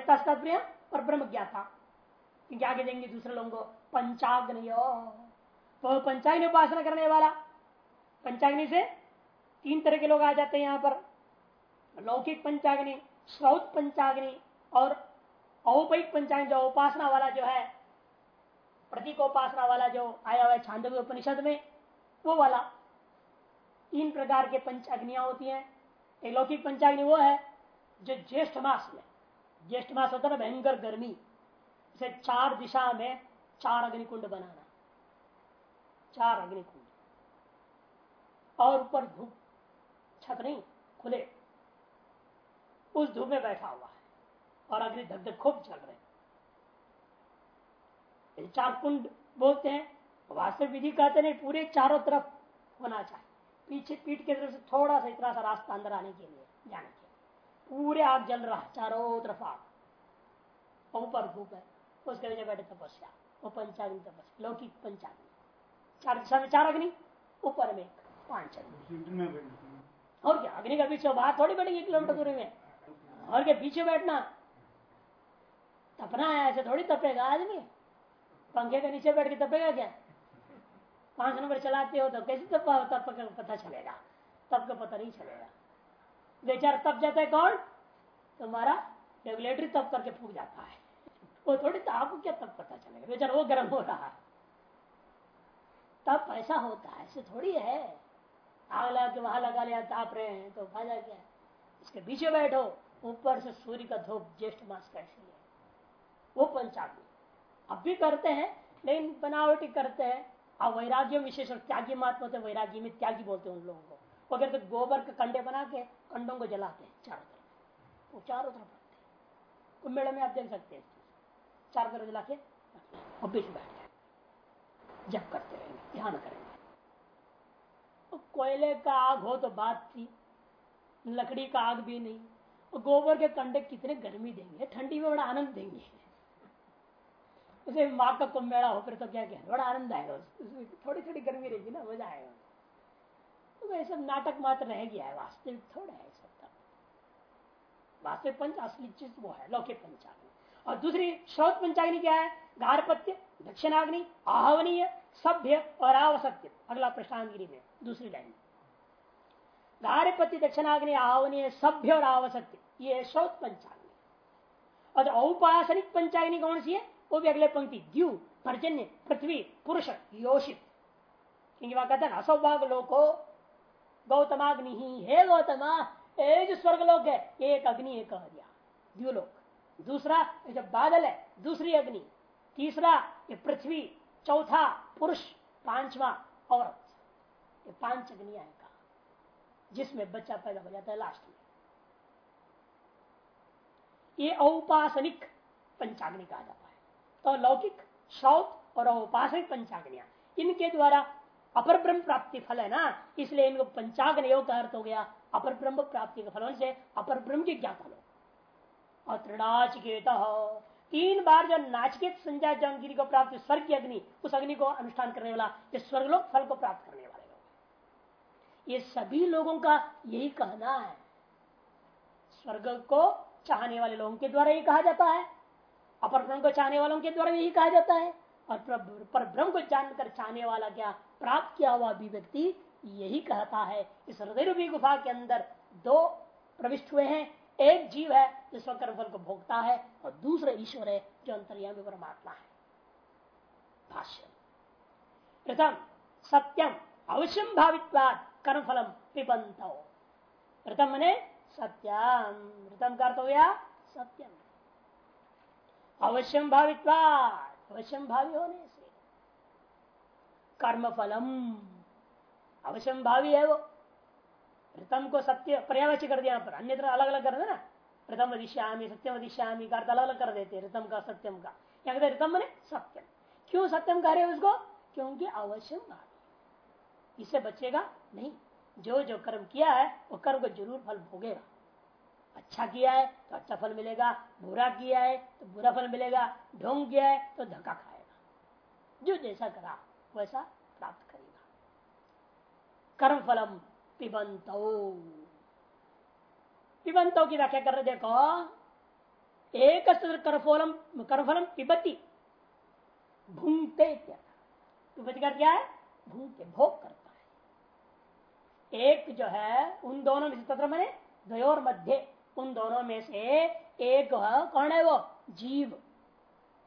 तात्पर्य पर ब्रह्म ज्ञाता। क्या आगे देंगे दूसरे लोगों को पंचाग्नि तो पंचाग्नि उपासना करने वाला। पंचाग्नि से तीन तरह के लोग आ जाते हैं यहाँ पर। लौकिक पंचाग्नि श्रौत पंचाग्नि और औपयिक पंचाग्नि जो उपासना वाला जो है प्रतीक उपासना वाला जो आया हुआ है छांदव्य उपनिषद में, वो वाला। तीन प्रकार के पंच अग्नियाँ होती हैं। एक लौकिक पंचाग्नि वो है, जो ज्येष्ठ मास में, ज्येष्ठ मास होता है भयंकर गर्मी, इसे चार दिशा में चार अग्निकुंड बनाना। चार अग्निकुंड। और ऊपर धूप, छत नहीं, खुले। उस धूप में बैठा हुआ है, और अग्नि धक धक खूब चल रहे चार कुंड बोलते हैं, वास्तविक विधि कहते नहीं पूरे चारों तरफ़ होना चाहिए। पीछे पीठ के तरफ़ से थोड़ा सा इतना सा रास्ता अंदर आने के लिए जाने के पूरे आग जल रहा है चारों तरफ़ आग। ऊपर धूप है। उसके नीचे बैठे तपस्या। वो पंचाग्नि तपस्या लौकिक पंचाग्नि चार दिशा में चार अग्नि ऊपर में पाँच अग्नि। और क्या अग्नि का पीछे बाहर थोड़ी बैठेंगे किलोमीटर दूरी में। और क्या पीछे बैठना? तपना है ऐसे थोड़ी तपेगा आदमी। पंखे के नीचे बैठ के तपेगा क्या? पाँच नंबर चलाते हो तो कैसे तब तब का पता चलेगा? तब का पता नहीं चलेगा। बेचारा तब जाता है कौन? तुम्हारा रेगुलेटरी तब करके फूक जाता है। वो थोड़ी तो आपको क्या तब पता चलेगा? बेचारा वो गर्म हो रहा है। तब पैसा होता है, ऐसे थोड़ी है। आग लगा के वहाँ लगा लिया, ताप रहे हैं तो फ़ायदा क्या इसके पीछे बैठो, ऊपर से सूर्य का धूप ज्येष्ठ मास कैसे वो पंचाग्नि अब भी करते हैं, लेकिन बनावटी करते हैं। अब वैराग्य विशेष त्यागी महात्मा होते वैराग्य में त्यागी बोलते हैं उन लोगों को। वो कहते गोबर के कंडे बना के कंडों को जलाते हैं चारों तरफ़ वो चारों तरफ़ रखते कुंभ मेले में आप देख सकते हैं चार तरफ़ जला के और बीच बैठ जाए जब करते रहेंगे, ध्यान करेंगे। कोयले का आग हो तो बात थी, लकड़ी का आग भी नहीं। और गोबर के कंडे कितने गर्मी देंगे, ठंडी में बड़ा आनंद देंगे। उसे माँ का कुंभ मेला हो, फिर तो क्या क्या बड़ा आनंद आएगा थोड़ी थोड़ी गर्मी रहेगी ना, मज़ा आएगा। तो ये सब नाटक मात्र रह गया है, वास्तविक थोड़ा है सब वास्तविक पंच, असली चीज़ वो है, लौकिक पंचाग्नि। और दूसरी, श्रोत पंचाग्नि क्या है? गारपत्य दक्षिणाग्नि, आहवनीय, सभ्य और आवसत्य। अगला प्रश्नांगिरी में, दूसरी लाइन। गारपत्य दक्षिणाग्नि, आहवनीय, सभ्य और आवसत्य, ये श्रोत पंचाग्नि। और औपासनिक पंचाग्नि कौन सी है? वो भी अगले पंक्ति, द्यू, पर्जन्य, पृथ्वी, पुरुष, योषित। क्योंकि वहाँ कहते हैं असौभाग लोको गौतमाग्नि ही है गौतमा, ये जो स्वर्ग लोक है एक अग्नि एक कह दिया। द्यूलोक। दूसरा जब बादल है, दूसरी अग्नि। तीसरा, ये पृथ्वी। चौथा, पुरुष। पांचवा, औरत। ये पाँच अग्निया है कहा। जिसमें बच्चा पैदा हो जाता है लास्ट में। ये औपासनिक पंचाग्नि कहा जाता है। तो लौकिक श्रौत और उपासनिक पंचाग्निया। इनके द्वारा अपर ब्रह्म प्राप्ति फल है ना? इसलिए इनको पंचाग्न योग का अर्थ हो गया अपर ब्रह्म प्राप्ति के फलों से अपर ब्रह्म की ज्ञाता लोग और तीन बार जो नाचकेत संजय जानगिरी को प्राप्त, स्वर्ग की अग्नि, उस अग्नि को अनुष्ठान करने वाला, ये स्वर्गलोक फल को प्राप्त करने वाले लोग ये सभी लोगों का यही कहना है। स्वर्ग को चाहने वाले लोगों के द्वारा ये कहा जाता है। अपर ब्रह्म को चाहने वालों के द्वारा यही कहा जाता है। और पर ब्रह्म को जानकर चाहने वाला क्या? प्राप्त किया हुआ अभिव्यक्ति यही कहता है। इस हृदय रूपी गुफा के अंदर दो प्रविष्ट हुए हैं। एक जीव है जो स्वकर्म फल को भोगता है और दूसरा ईश्वर है जो अंतर्यामी परमात्मा है। भाष्य प्रथम, सत्यम अवश्यम भावित्वाद कर्मफलम पिबंत प्रथम मने सत्यम। प्रथम तो गया? सत्यम। अवश्यम भावित्वाद अवश्यम भावी होने से कर्मफलम अवश्यम भावी है वो प्रथम को सत्य पर्यावच कर दिया पर अन्य अलग अलग कर देना। प्रथम वदिश्यामी सत्यम वदिश्यामी का अलग अलग कर देते रितम का सत्यम का। क्या कहते रितम मैंने सत्यम क्यों सत्यम कह रहे उसको? क्योंकि अवश्यम भावी। इससे बचेगा नहीं। जो जो कर्म किया है, वो कर्म को ज़रूर फल भोगेगा। अच्छा किया है तो अच्छा फल मिलेगा। बुरा किया है तो बुरा फल मिलेगा। ढोंग किया है तो धक्का खाएगा। जो जैसा करा, वैसा प्राप्त करेगा। कर्म फलम पिबंतो। पिबंतो की व्याख्या कर रहे, देखो। एक कर्फलम कर्मफलम पिबती। भूंगते पिबती का क्या है? भूंगते, भोग करता है। एक जो है, उन दोनों में तत्र मैंने द्वयोर मध्य उन दोनों में से एक कौन है वो? जीव।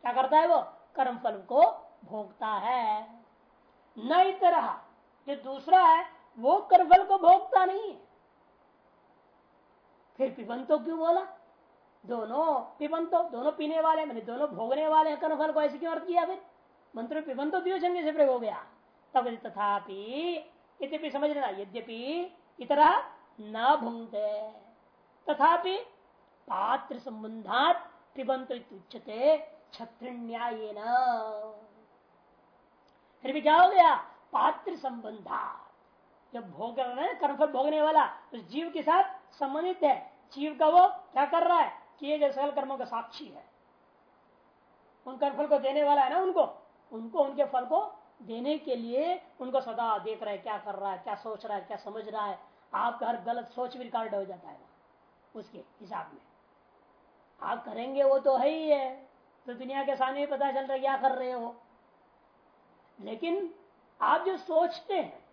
क्या करता है वो? कर्म फल को भोगता है। न इतर जो दूसरा है, वो कर्मफल को भोगता नहीं है। फिर पिबंतो क्यों बोला? दोनों पिबंतो, दोनों पीने वाले, मैंने दोनों भोगने वाले हैं कर्मफल को, ऐसे क्यों अर्थ किया फिर? मंत्र पिबंतो द्विवचन से प्रयोग हो गया? तब तथापि इतनी समझ लेना, यद्यपि इतरा न भूंगते। तथापि पात्र संबंधात पिबंत उच्चते छत्रिन्याय फिर भी क्या हो गया पात्र संबंधात जब भोग कर्मफल भोगने वाला, उस तो जीव के साथ संबंधित है। जीव का वो क्या कर रहा है? किए गए सकल कर्मों का साक्षी है। उन कर्मफल को देने वाला है ना उनको? उनको, उनके फल को देने के लिए उनको सदा देख रहा है, क्या कर रहा है, क्या सोच रहा है, क्या समझ रहा है। आपका हर गलत सोच भी रिकॉर्ड हो जाता है। उसके हिसाब में। आप करेंगे, वो तो है ही है। तो दुनिया के सामने पता चल रहा है क्या कर रहे हो। लेकिन आप जो सोचते हैं,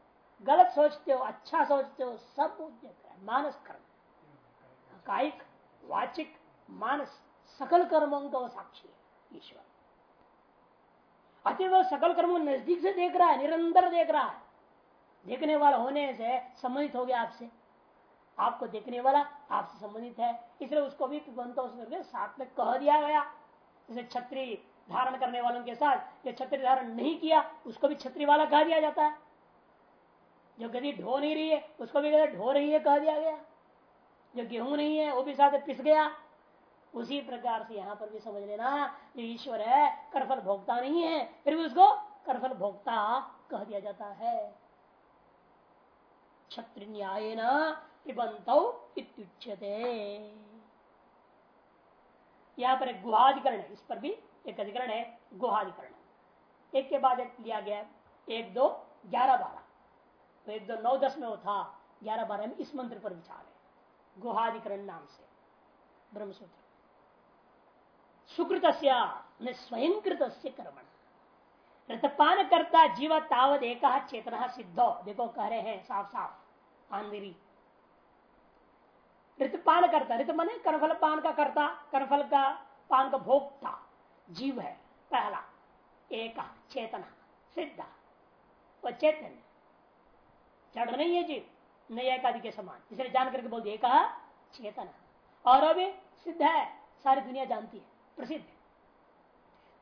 गलत सोचते हो अच्छा सोचते हो, सब मानस कर्म। कायिक वाचिक, मानस, सकल कर्मों का साक्षी है, ईश्वर। अति वह सकल कर्मों नज़दीक से देख रहा है, निरंतर देख रहा है। देखने वाला होने से संबंधित हो गया आपसे। आपको देखने वाला आपसे संबंधित है। इसलिए उसको भी साथ में कह दिया गया। जैसे छत्री धारण करने वालों के साथ जो छत्री धारण नहीं किया, उसको भी छत्री वाला कह दिया जाता है। जो गति ढो नहीं रही है, उसको भी ढो रही है कह दिया गया। जो गेहूँ नहीं है, वो भी साथ पिस गया। उसी प्रकार से यहाँ पर भी समझ लेना, जो ईश्वर है, करफल भोगता नहीं है, फिर भी उसको करफल भोगता कह दिया जाता है। छत्र न्याय यहाँ पर एक गुहाधिकरण है, इस पर भी एक अधिकरण है, गुहाधिकरण। एक के बाद एक लिया गया, एक, दो, ग्यारह, बारह। तो एक, दो, नौ, दस में वो था, ग्यारह, बारह में इस मंत्र पर विचार है, गुहाधिकरण नाम से, ब्रह्मसूत्र। सुकृत स्वयं कृत कर्मण। रतपान करता जीव तावत एक चेतना सिद्धो। देखो, कह रहे हैं साफ़ साफ़ आंधेरी। ऋतुपान करता, ऋतु मने कर्मफल पान का करता, कर्मफल का पान का भोगता जीव है, पहला, एक, चेतना, सिद्ध। वो चेतन जड़ नहीं है जीव नहीं एकादि के समान। इसलिए जान करके बोल दिए कहा चेतन। और अभी सिद्ध है, सारी दुनिया जानती है, प्रसिद्ध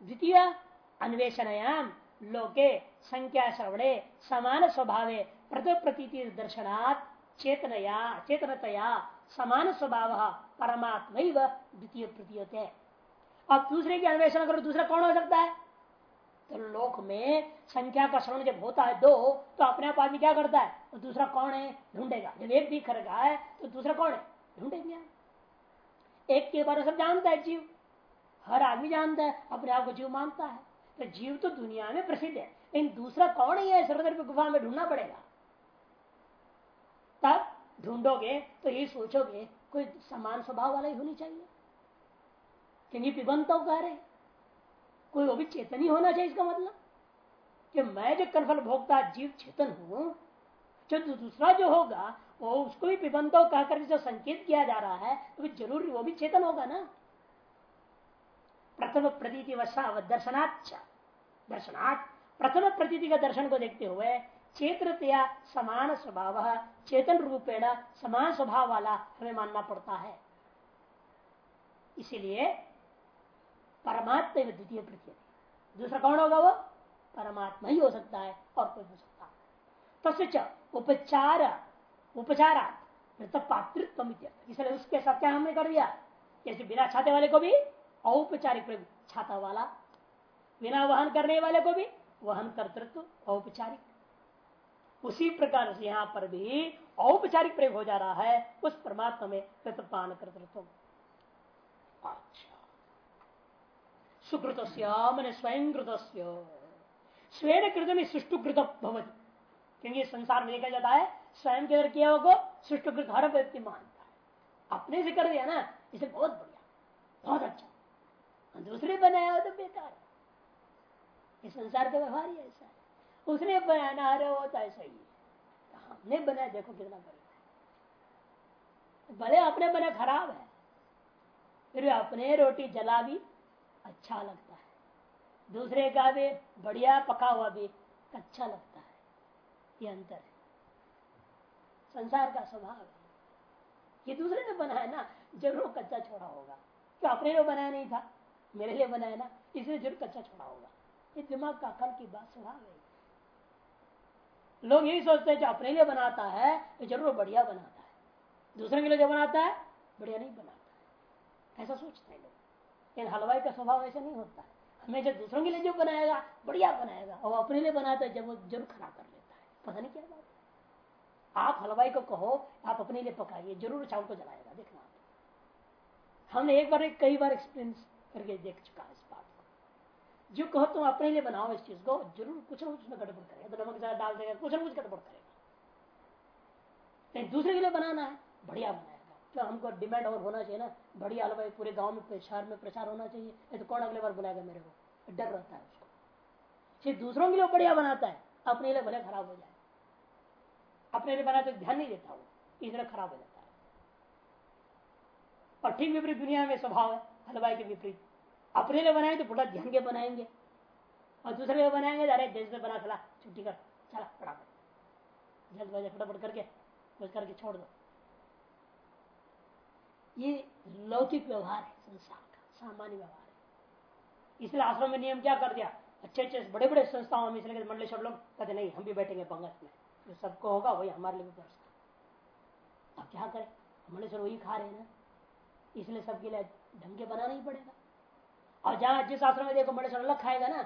द्वितीय, अन्वेषणयाम, लोके, संख्या श्रवणे, समान स्वभावे प्रति प्रतीति दर्शनात्, चेतनया, चेतनतया समान स्वभाव परमात्मा द्वितीय प्रतीय अब दूसरे की अन्वेषण करो, दूसरा कौन हो सकता है? तो लोक में संख्या का श्रवण जब होता है दो तो अपने आप आदमी क्या करता है? तो दूसरा कौन है? ढूंढेगा। जब एक दिख रहा है तो दूसरा कौन है? ढूंढेंगे एक के बारे सब जानता है जीव। हर आदमी जानता है, अपने आप को जीव मानता है। तो जीव तो दुनिया में प्रसिद्ध है। लेकिन दूसरा कौन ही है? सर्वदर गुफा में ढूंढना पड़ेगा। तब ढूंढोगे तो ये सोचोगे, कोई समान स्वभाव वाला ही होनी चाहिए। क्योंकि पिबंतो कह रहे कोई वो भी चेतन ही होना चाहिए इसका मतलब? कि मैं जो कनफल भोगता, जीव चेतन हूँ, जो दूसरा जो होगा, वो उसको भी पिबंत पिबंतो कहकर जो संकेत किया जा रहा है तो ज़रूर वो भी चेतन होगा ना? प्रथम प्रतीति वशा दर्शनाच दर्शनाथ प्रथम प्रतीति का दर्शन को देखते हुए चेतनतया समान स्वभाव, चेतन रूपेण समान स्वभाव वाला हमें मानना पड़ता है। इसीलिए परमात्मा द्वितीय प्रत्यय दूसरा कौन होगा वो? परमात्मा ही हो सकता है और कोई हो सकता है। तस्च उपचार उपचारा पातृत्व इसलिए उसके साथ क्या हमने कर दिया? जैसे बिना छाते वाले को भी औपचारिक छाता वाला। बिना वहन करने वाले को भी वहन कर्तृत्व, औपचारिक। उसी प्रकार से यहाँ पर भी औपचारिक प्रयोग हो जा रहा है, उस परमात्मा में कृतपान कर्तृत्व। अच्छा। स्वयं कृत स्वयं कृत में सुष्टुकृत भवती। क्योंकि संसार में देखा जाता है, स्वयं के अंदर किया को सुष्टुकृत हर व्यक्ति मानता है। अपने से कर दिया ना, इसे बहुत बढ़िया, बहुत अच्छा। दूसरे बनाया हो तो बेकार ये संसार का व्यवहार ही ऐसा है। उसने बनाना अरे वो तो ऐसा ही तो हमने बनाया देखो कितना बढ़िया भले अपने बने खराब है, फिर अपने रोटी जला भी अच्छा लगता है। दूसरे का भी बढ़िया पका हुआ भी अच्छा लगता है। ये अंतर है। संसार का स्वभाव है। ये दूसरे ने बनाया ना, ज़रूर कच्चा छोड़ा होगा। क्यों? अपने लिए बनाया नहीं था। मेरे लिए बनाया ना, इसलिए ज़रूर कच्चा छोड़ा होगा। ये दिमाग का कल की बात, स्वभाव है। लोग यही सोचते हैं जो अपने लिए बनाता है तो ज़रूर बढ़िया बनाता है। दूसरे के लिए जो बनाता है, बढ़िया नहीं बनाता है। ऐसा सोचते हैं लोग। लेकिन हलवाई का स्वभाव ऐसा नहीं होता है। हमें जब दूसरों के लिए जो बनाएगा, बढ़िया बनाएगा, और अपने लिए बनाता है, जब वो ज़रूर खराब कर लेता है। पता नहीं क्या बात है। आप हलवाई को कहो, आप अपने लिए पकाइए, ज़रूर चावल को जलाएगा, देखना हमने एक बार, कई बार एक्सपीरियंस करके देख चुका है जो कहो तुम अपने लिए बनाओ इस चीज़ को, ज़रूर कुछ ना कुछ उसमें गड़बड़ करेगा। तो नमक ज़्यादा डाल देगा, कुछ ना कुछ गड़बड़ करेगा। लेकिन दूसरे के लिए बनाना है, बढ़िया बनाएगा। तो हमको डिमांड और होना चाहिए ना। बढ़िया हलवाई पूरे गाँव में शहर में प्रचार होना चाहिए। नहीं तो कौन अगले बार बनाएगा मेरे को? डर रहता है उसको। सिर्फ़ दूसरों के लिए बढ़िया बनाता है, अपने लिए भले खराब हो जाए। अपने लिए बनाते ध्यान नहीं देता वो। इसलिए खराब हो जाता है। और ठीक विपरीत दुनिया में स्वभाव है, हलवाई के विपरीत। अपने लिए बनाएँगे तो बड़ा ध्यान के बनाएँगे। और दूसरे लिए बनाएँगे अरे देश में बना, चला, छुट्टी कर, चला, फटाफट। जल्द बजे फटाफट करके, कुछ करके छोड़ दो। ये लौकिक व्यवहार है, संसार का, सामान्य व्यवहार है। इसलिए आश्रम में नियम क्या कर दिया? अच्छे अच्छे बड़े बड़े संस्थाओं में, इसलिए मंडलेश्वर लोग कहते, नहीं, हम भी बैठेंगे पंगत में। जो सबको होगा, वही हमारे लिए भी व्यवस्था अब क्या करें? मंडलेश्वर वही खा रहे हैं ना। इसलिए सबके लिए ढंग के बनाना ही पड़ेगा। और जहाँ जिस आश्रम में देखो बड़े अलग खाएगा ना,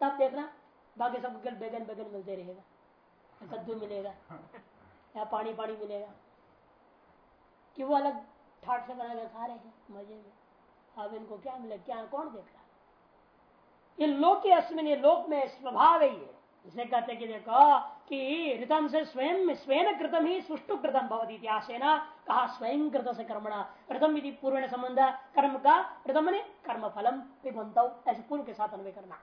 तब देखना, बाकी सब बैगन बैगन मिलते रहेगा। कद्दू मिलेगा, या पानी पानी मिलेगा। कि वो अलग ठाट से बनाकर खा रहे हैं, मज़े में। अब इनको क्या मिले, क्या कौन देख रहा? ये लोक अस्मिन ये लोक में स्वभाव है इसे कहते कि देखो कि ऋतम से स्वयं स्वयं कृतम ही सुष्टु कृतम भवती इतिहास है ना कहा स्वयं कृत से कर्मणा। ऋतम यदि पूर्व संबंध। कर्म का ऋतम ने कर्म फलम पिबंत ऐसे पूर्व के साथ अन्वय करना।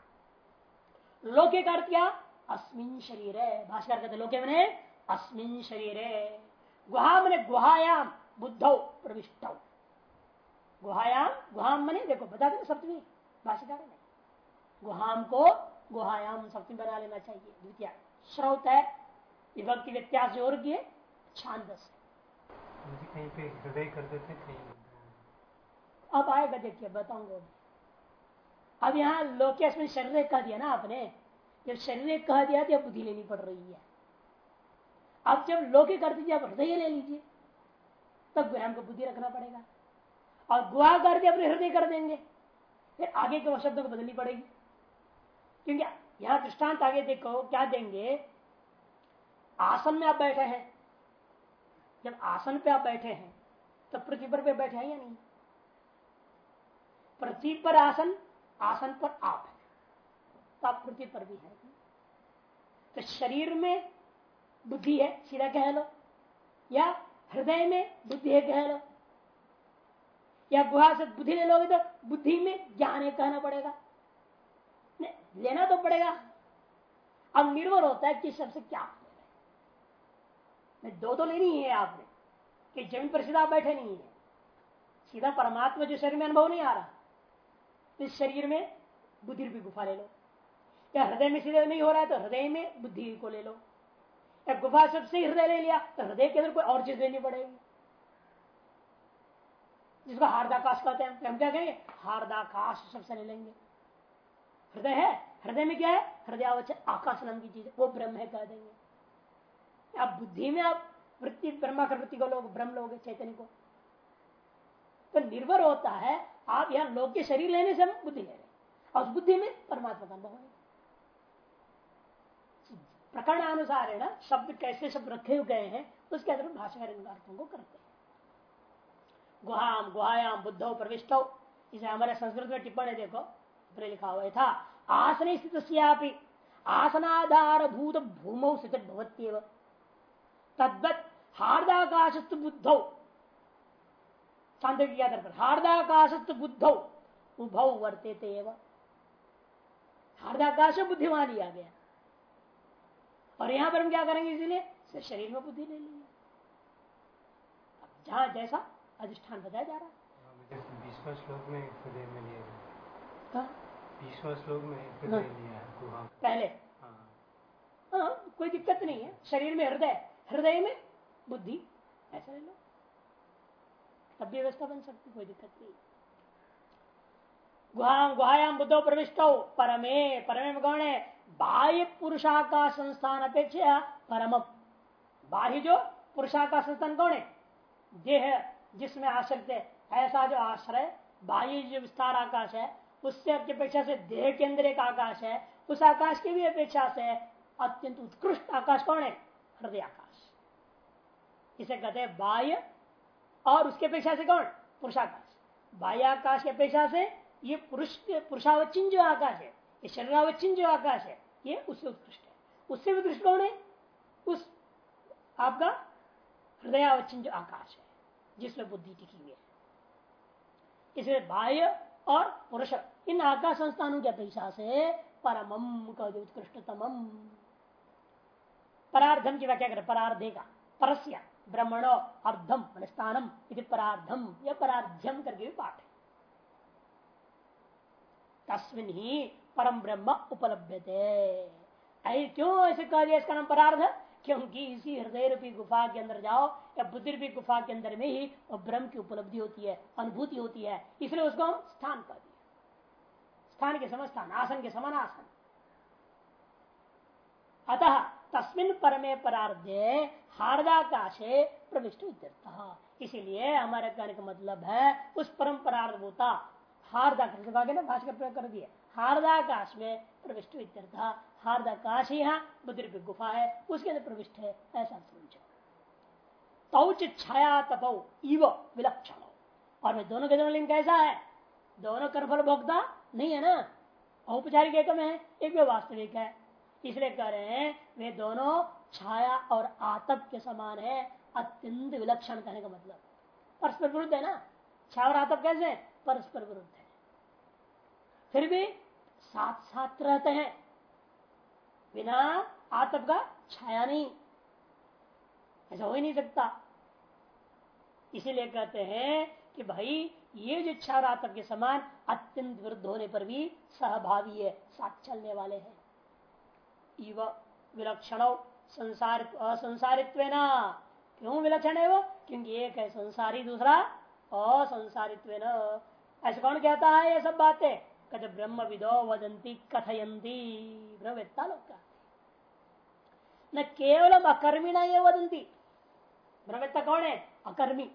लोके का अर्थ क्या? अस्मिन शरीर। है भाषकर कहते लोके मने अस्मिन शरीर। है गुहा मने गुहायाम बुद्ध प्रविष्ट। गुहायाम गुहाम मने देखो, बता दें सप्तमी भाषाकार ने। गुहाम को गुहायाम सप्तमी बना लेना चाहिए। द्वितीय श्रोत है विभक्ति व्यत्यास ज़ोर किए छांदस कहीं पे हृदय कर देते कहीं अब आएगा देखिए बताऊँगा। अब यहाँ लोकेश में शरीर कह दिया ना आपने। जब शरीर कह दिया तो बुद्धि लेनी पड़ रही है। अब जब लोके कर दीजिए आप हृदय ले लीजिए तब गुहम को बुद्धि रखना पड़ेगा। और गुहा कर दिया अपने हृदय कर देंगे। फिर आगे के शब्द को बदलनी पड़ेगी। क्योंकि यहाँ दृष्टांत आगे देखो, क्या देंगे? आसन में आप बैठे हैं। जब आसन पे आप बैठे हैं तो पृथ्वी पर बैठे हैं या नहीं? पृथ्वी पर आसन आसन पर आप है। तो आप पृथ्वी पर भी है। तो शरीर में बुद्धि है सीधा कह लो, या हृदय में बुद्धि है कह लो, या गुहा से बुद्धि ले लोगे तो बुद्धि में ज्ञान है कहना पड़ेगा। लेना तो पड़ेगा। अब निर्भर होता है कि सबसे क्या ले दो तो लेनी है आपने, कि ज़मीन पर सीधा बैठे नहीं है। सीधा परमात्मा जो शरीर में अनुभव नहीं आ रहा, इस शरीर में बुद्धि रूपी गुफा ले लो। या हृदय में सीधे नहीं हो रहा है तो हृदय में बुद्धि को ले लो। या गुफा सबसे हृदय ले लिया तो हृदय के अंदर कोई और चीज़ लेनी पड़ेगी। जिसको हार्दाकाश कहते हैं। हम क्या कहेंगे? हार्दाकाश सबसे ले लेंगे। हृदय है? हृदय में क्या है? हृदय आकाश नाम की चीज़ वो ब्रह्म है कह देंगे आप बुद्धि में, आप वृत्ति ब्रह्माकर वृत्ति को लोग, ब्रह्म लोग चैतन्य को। तो निर्भर होता है, आप यहाँ लोग के शरीर लेने से हम बुद्धि ले रहे और उस बुद्धि में परमात्मा का अनुभव है। प्रकरणानुसार है ना, शब्द कैसे शब्द रखे गए हैं, उसके आधार भाषा अर्थों को करते हैं। गुहाम, गुहायाम, बुद्धो, प्रविष्ट, इसे हमारे संस्कृत में टिप्पणी देखो। लिखा हुआ था। आसन स्थित आसनाधार भूत भूमौ स्थित भवत्यव। तद्वत हार्दाकाशस्तु बुद्धौ। सांत्रिक हार्दाकाशस्तु बुद्धौ। उभौ वर्ते हार्दाकाश बुद्धिमान लिया गया। और यहाँ पर हम क्या करेंगे इसीलिए? शरीर में बुद्धि ले ली। जहाँ जैसा अधिष्ठान बताया जा रहा है। बीसवा श्लोक में श्लोक में हाँ। है पहले। हाँ।, हाँ कोई दिक्कत नहीं है। शरीर में हृदय हृदय में बुद्धि। ऐसा ले लो। तब भी व्यवस्था बन सकती कोई दिक्कत नहीं। गुहा गुहायाम बुद्धो प्रविष्ट। परमे परमे में कौन है बाह्य पुरुषाकाश संस्थान अपेक्षा परम बाह्य जो पुरुषाकाश संस्थान कौन है देह जिसमें आसक्त है ऐसा जो आश्रय बाह्य जो विस्तार आकाश है उससे अपेक्षा से देह के अंदर एक आकाश है, उस आकाश की भी अपेक्षा से अत्यंत उत्कृष्ट आकाश कौन है? हृदय आकाश। इसे कहते हैं बाह्य, और उसके अपेक्षा से कौन? पुरुषाकाश। बाह्य आकाश की अपेक्षा से ये पुरुष पुरुषावचिन जो आकाश है, ये शरीरावचिन जो आकाश है, ये उससे उत्कृष्ट है। उससे भी उत्कृष्ट कौन है? उस आपका हृदयावचिन जो आकाश है, जिसमें बुद्धि टिकी हुई है। इसलिए बाह्य और पुरुष। इन आकाश संस्थानों की अपेक्षा से परमम का जो उत्कृष्टतम। परार्धम की व्याख्या करें? परार्धे का परस्य, ब्रह्मणो अर्धम स्थानम यदि परार्धम या परार्ध्यम करके भी पाठ तस्मिन ही परम ब्रह्म उपलब्ध थे क्यों ऐसे कह दिया इसका नाम परार्ध? क्योंकि इसी हृदय रूपी गुफा के अंदर जाओ या बुद्धि रूपी गुफा के अंदर में ही ब्रह्म की उपलब्धि होती है, अनुभूति होती है। इसलिए उसको हम स्थान कर दिया स्थान के समस्थान आसन के समान आसन। अतः तस्मिन परमे परार्धे हार्दाकाशे प्रविष्ट इसीलिए हमारे कहने का मतलब है, उस परम परार्ध होता हार्दाकाश ना भाषा प्रयोग कर दिया। हार्दाकाश में प्रविष्ट हार्दाकाश ही बुद्ध गुफा है, उसके अंदर प्रविष्ट है, ऐसा समझो तौच छाया तपो, इव विलक्षण। और वे दोनों के दोनों लिंग कैसा है? दोनों कर्मफल भोक्ता नहीं है ना? औपचारिक एकम है, एक भी वास्तविक है। इसलिए कह रहे हैं, वे दोनों छाया और आतप के समान है, अत्यंत विलक्षण कहने का मतलब। परस्पर विरुद्ध है ना? छाया और आतप कैसे? परस्पर विरुद्ध है। फिर भी साथ साथ रहते हैं। बिना आतप का छाया नहीं। ऐसा हो ही नहीं सकता। इसीलिए कहते हैं कि भाई, ये जो और आतप के समान अत्यंत विरुद्ध होने पर भी सहभावी है, साथ चलने वाले हैं। विलक्षण संसारित असंसारित्व क्यों विलक्षण है वो? क्योंकि एक है संसारी, दूसरा असंसारित्व ऐसे कौन कहता है ये सब बातें? कहते ब्रह्म विदो वदंती कथयंती ब्रह्मवेत्ता लोग कहते न केवलम अकर्मी ना ये वदंती ब्रह्मवेत्ता कौन है अकर्मी।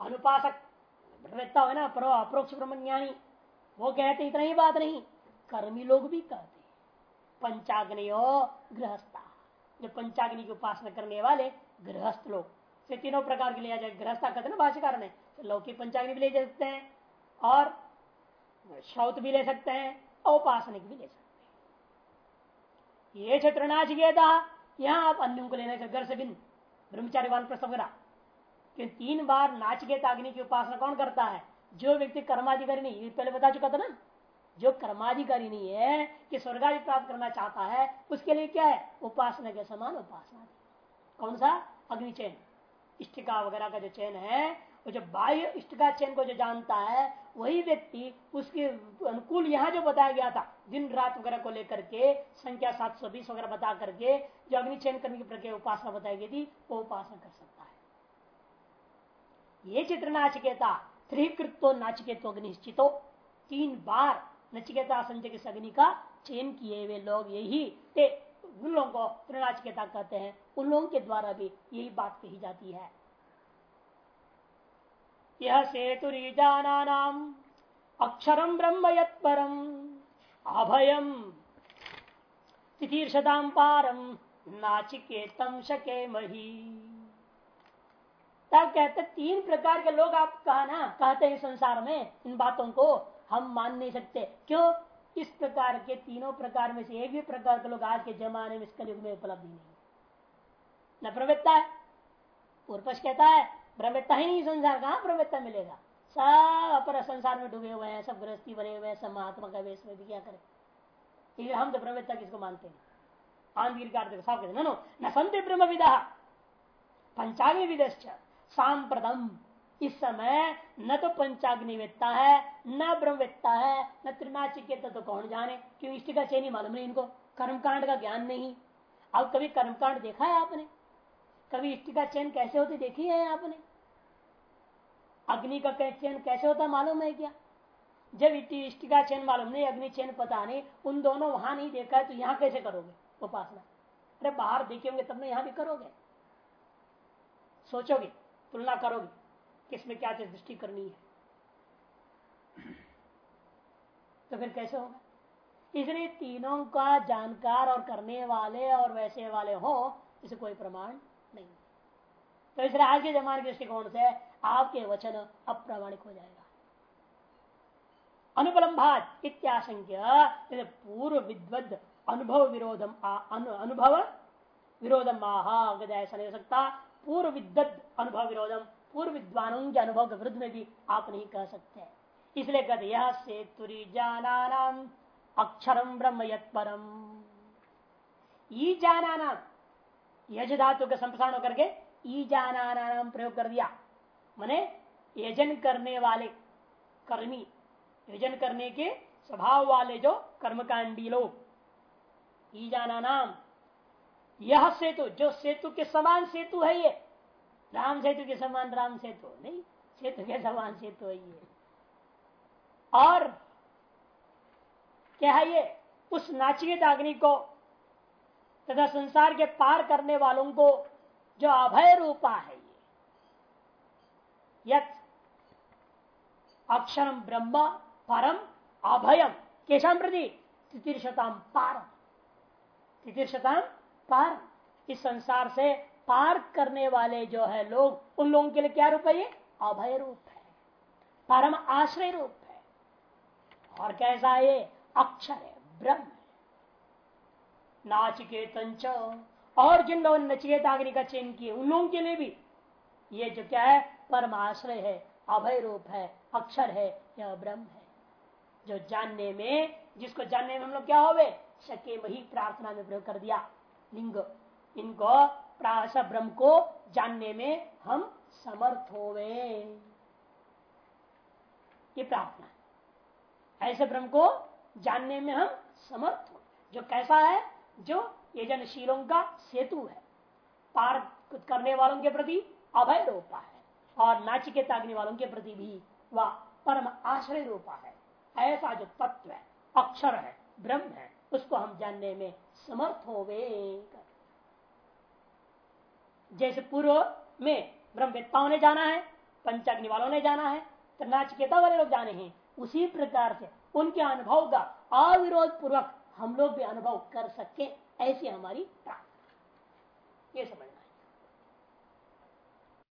अनुपासक। ब्रह्मवेत्ता है ना प्रो अप्रोक्ष ब्रह्म ज्ञानी वो कहते इतना ही बात नहीं। कर्मी लोग भी कहते पंचाग्नि गृहस्था। जो पंचाग्नि की उपासना करने वाले गृहस्थ लोग। से तीनों प्रकार के लिया जाए। गृहस्था कहते ना, भाष्यकार ने। तो लौकिक पंचाग्नि भी ले सकते हैं और श्रौत भी ले सकते हैं औपासनिक भी ले सकते हैं। ये क्षेत्र नाचिकेता यहाँ आप अन्यों को लेना घर से बिन ब्रह्मचारी वान प्रसव करा कि तीन बार नाचिकेता अग्नि की उपासना कौन करता है? जो व्यक्ति कर्माधिकारी नहीं, ये पहले बता चुका था ना? जो कर्माधिकारी नहीं है, कि स्वर्गादि प्राप्त करना चाहता है, उसके लिए क्या है? उपासना के समान उपासना कौन सा? अग्नि चयन। इष्टिका वगैरह का जो चयन है, वो जो बाह्य इष्टिका चयन को जो जानता है, वही व्यक्ति, उसके अनुकूल यहाँ जो बताया गया था दिन रात वगैरह को लेकर के, संख्या 720 वगैरह बता करके, जो अग्नि चयन करने की प्रक्रिया उपासना बताई गई थी, वो उपासना कर सकता है। ये चित्र नाचिकेता त्रिकृतो नाचिकेतो अग्निश्चितो, तीन बार नचिकेता संचय अग्नि का चयन किए हुए लोग यही उन लोगों को त्रिनाचिकेता कहते हैं। उन लोगों के द्वारा भी यही बात कही जाती है। यह सेतुरीजानाम अक्षरम ब्रह्म यम अभयम। तिथीर्षताम पारम। नाचिकेतम शके मही। तब कहते, तीन प्रकार के लोग आप कहा ना, कहते हैं संसार में, इन बातों को हम मान नहीं सकते। क्यों? इस प्रकार के तीनों प्रकार में से एक भी प्रकार के लोग आज के जमाने में इस कलयुग में उपलब्धि नहीं न प्रवृत्ता है पूर्वश कहता है, प्रवृत्ता ही नहीं, संसार कहा प्रवृत्ता मिलेगा? सब अपर संसार में डूबे हुए हैं, सब गृहस्थी बने हुए हैं, सब महात्मा का वेश में भी क्या करें हम तो प्रवृत्ता किसको मानते हैं। आंधगिर साफ़ कहते न संत ब्रह्म विदा, पंचाग्नि सांप्रदम। इस समय न तो पंचाग्निवेत्ता है, न ब्रह्मवेत्ता है, न त्रिनाचिकेता तो कौन जाने? क्यों इष्ट का चयन मालूम नहीं इनको? कर्मकांड का ज्ञान नहीं। अब कभी कर्मकांड देखा है आपने? कभी इष्ट का चयन कैसे होते देखी है आपने? अग्नि का चयन कैसे होता मालूम है क्या? जब इष्ट का चयन मालूम नहीं, अग्नि चयन पता नहीं, उन दोनों वहाँ नहीं देखा है तो यहाँ कैसे करोगे उपासना? अरे, बाहर देखे होंगे, तब ना यहाँ भी करोगे। सोचोगे, तुलना करोगे किसमें क्या चीज़ दृष्टि करनी है। तो फिर कैसे होगा? इसलिए तीनों का जानकार और करने वाले और वैसे वाले हो, इसे कोई प्रमाण नहीं तो इसलिए आज के जमाने के दृष्टिकोण से आपके वचन अप्रामाणिक हो जाएगा। अनुपलम्भात इत्याशंक्य पूर्व विद्वद अनुभव विरोधम अनुभव विरोधम आहा ऐसा नहीं हो सकता। पूर्व विद्वद अनुभव विरोधम पूर्व विद्वानों के अनुभव के विरुद्ध में भी आप नहीं कह सकते। इसलिए कहते यह से तुरी जाना अक्षरम ब्रह्म यत्परम। ई जाना यज धातु का संप्रसारण करके ई जाना प्रयोग कर दिया। मैने यजन करने वाले कर्मी, यजन करने के स्वभाव वाले जो कर्मकांडी लोग। जाना नाम। यह सेतु, जो सेतु के समान सेतु है ये। राम सेतु के समान राम सेतु, नहीं, सेतु के समान सेतु है ये। और क्या है ये? उस नाचिकेत अग्नि को तथा संसार के पार करने वालों को जो अभय रूपा है यत अक्षरम ब्रह्म परम अभयम। केशम प्रति? तितिर्शताम पार तितिर्शताम पार इस संसार से पार करने वाले जो है लोग, उन लोगों के लिए क्या रूप है ये? अभय रूप है। परम आश्रय रूप है। और कैसा है ये? अक्षर है, ब्रह्म है। नाचिकेत और जिन लोगों ने नचिकेताग्नि का चयन किए उन लोगों के लिए भी। ये जो क्या है? परम आश्रय है, अभय रूप है, अक्षर है, यह ब्रह्म है। जो जानने में, जिसको जानने में हम लोग क्या हो गए शके वही प्रार्थना में प्रयोग कर दिया। लिंग। इनको प्राश ब्रह्म को जानने में हम समर्थ हो गए ये प्रार्थना ऐसे ब्रह्म को जानने में हम समर्थ हो। जो कैसा है? जो ये जनशीलों का सेतु है। पार करने वालों के प्रति अभय रोपा है। और नाचिकेता अग्नि वालों के प्रति भी वह परम आश्रय रूपा है। ऐसा जो तत्व है, अक्षर है, ब्रह्म है, उसको हम जानने में समर्थ हो गए जैसे पूर्व में ब्रह्म ब्रह्मवेत्ताओं ने जाना है पंचाग्नि वालों ने जाना है तो नाचिकेता वाले लोग जाने हैं। उसी प्रकार से उनके अनुभव का अविरोध पूर्वक हम लोग भी अनुभव कर सके, ऐसी हमारी प्रार्थना ये समझ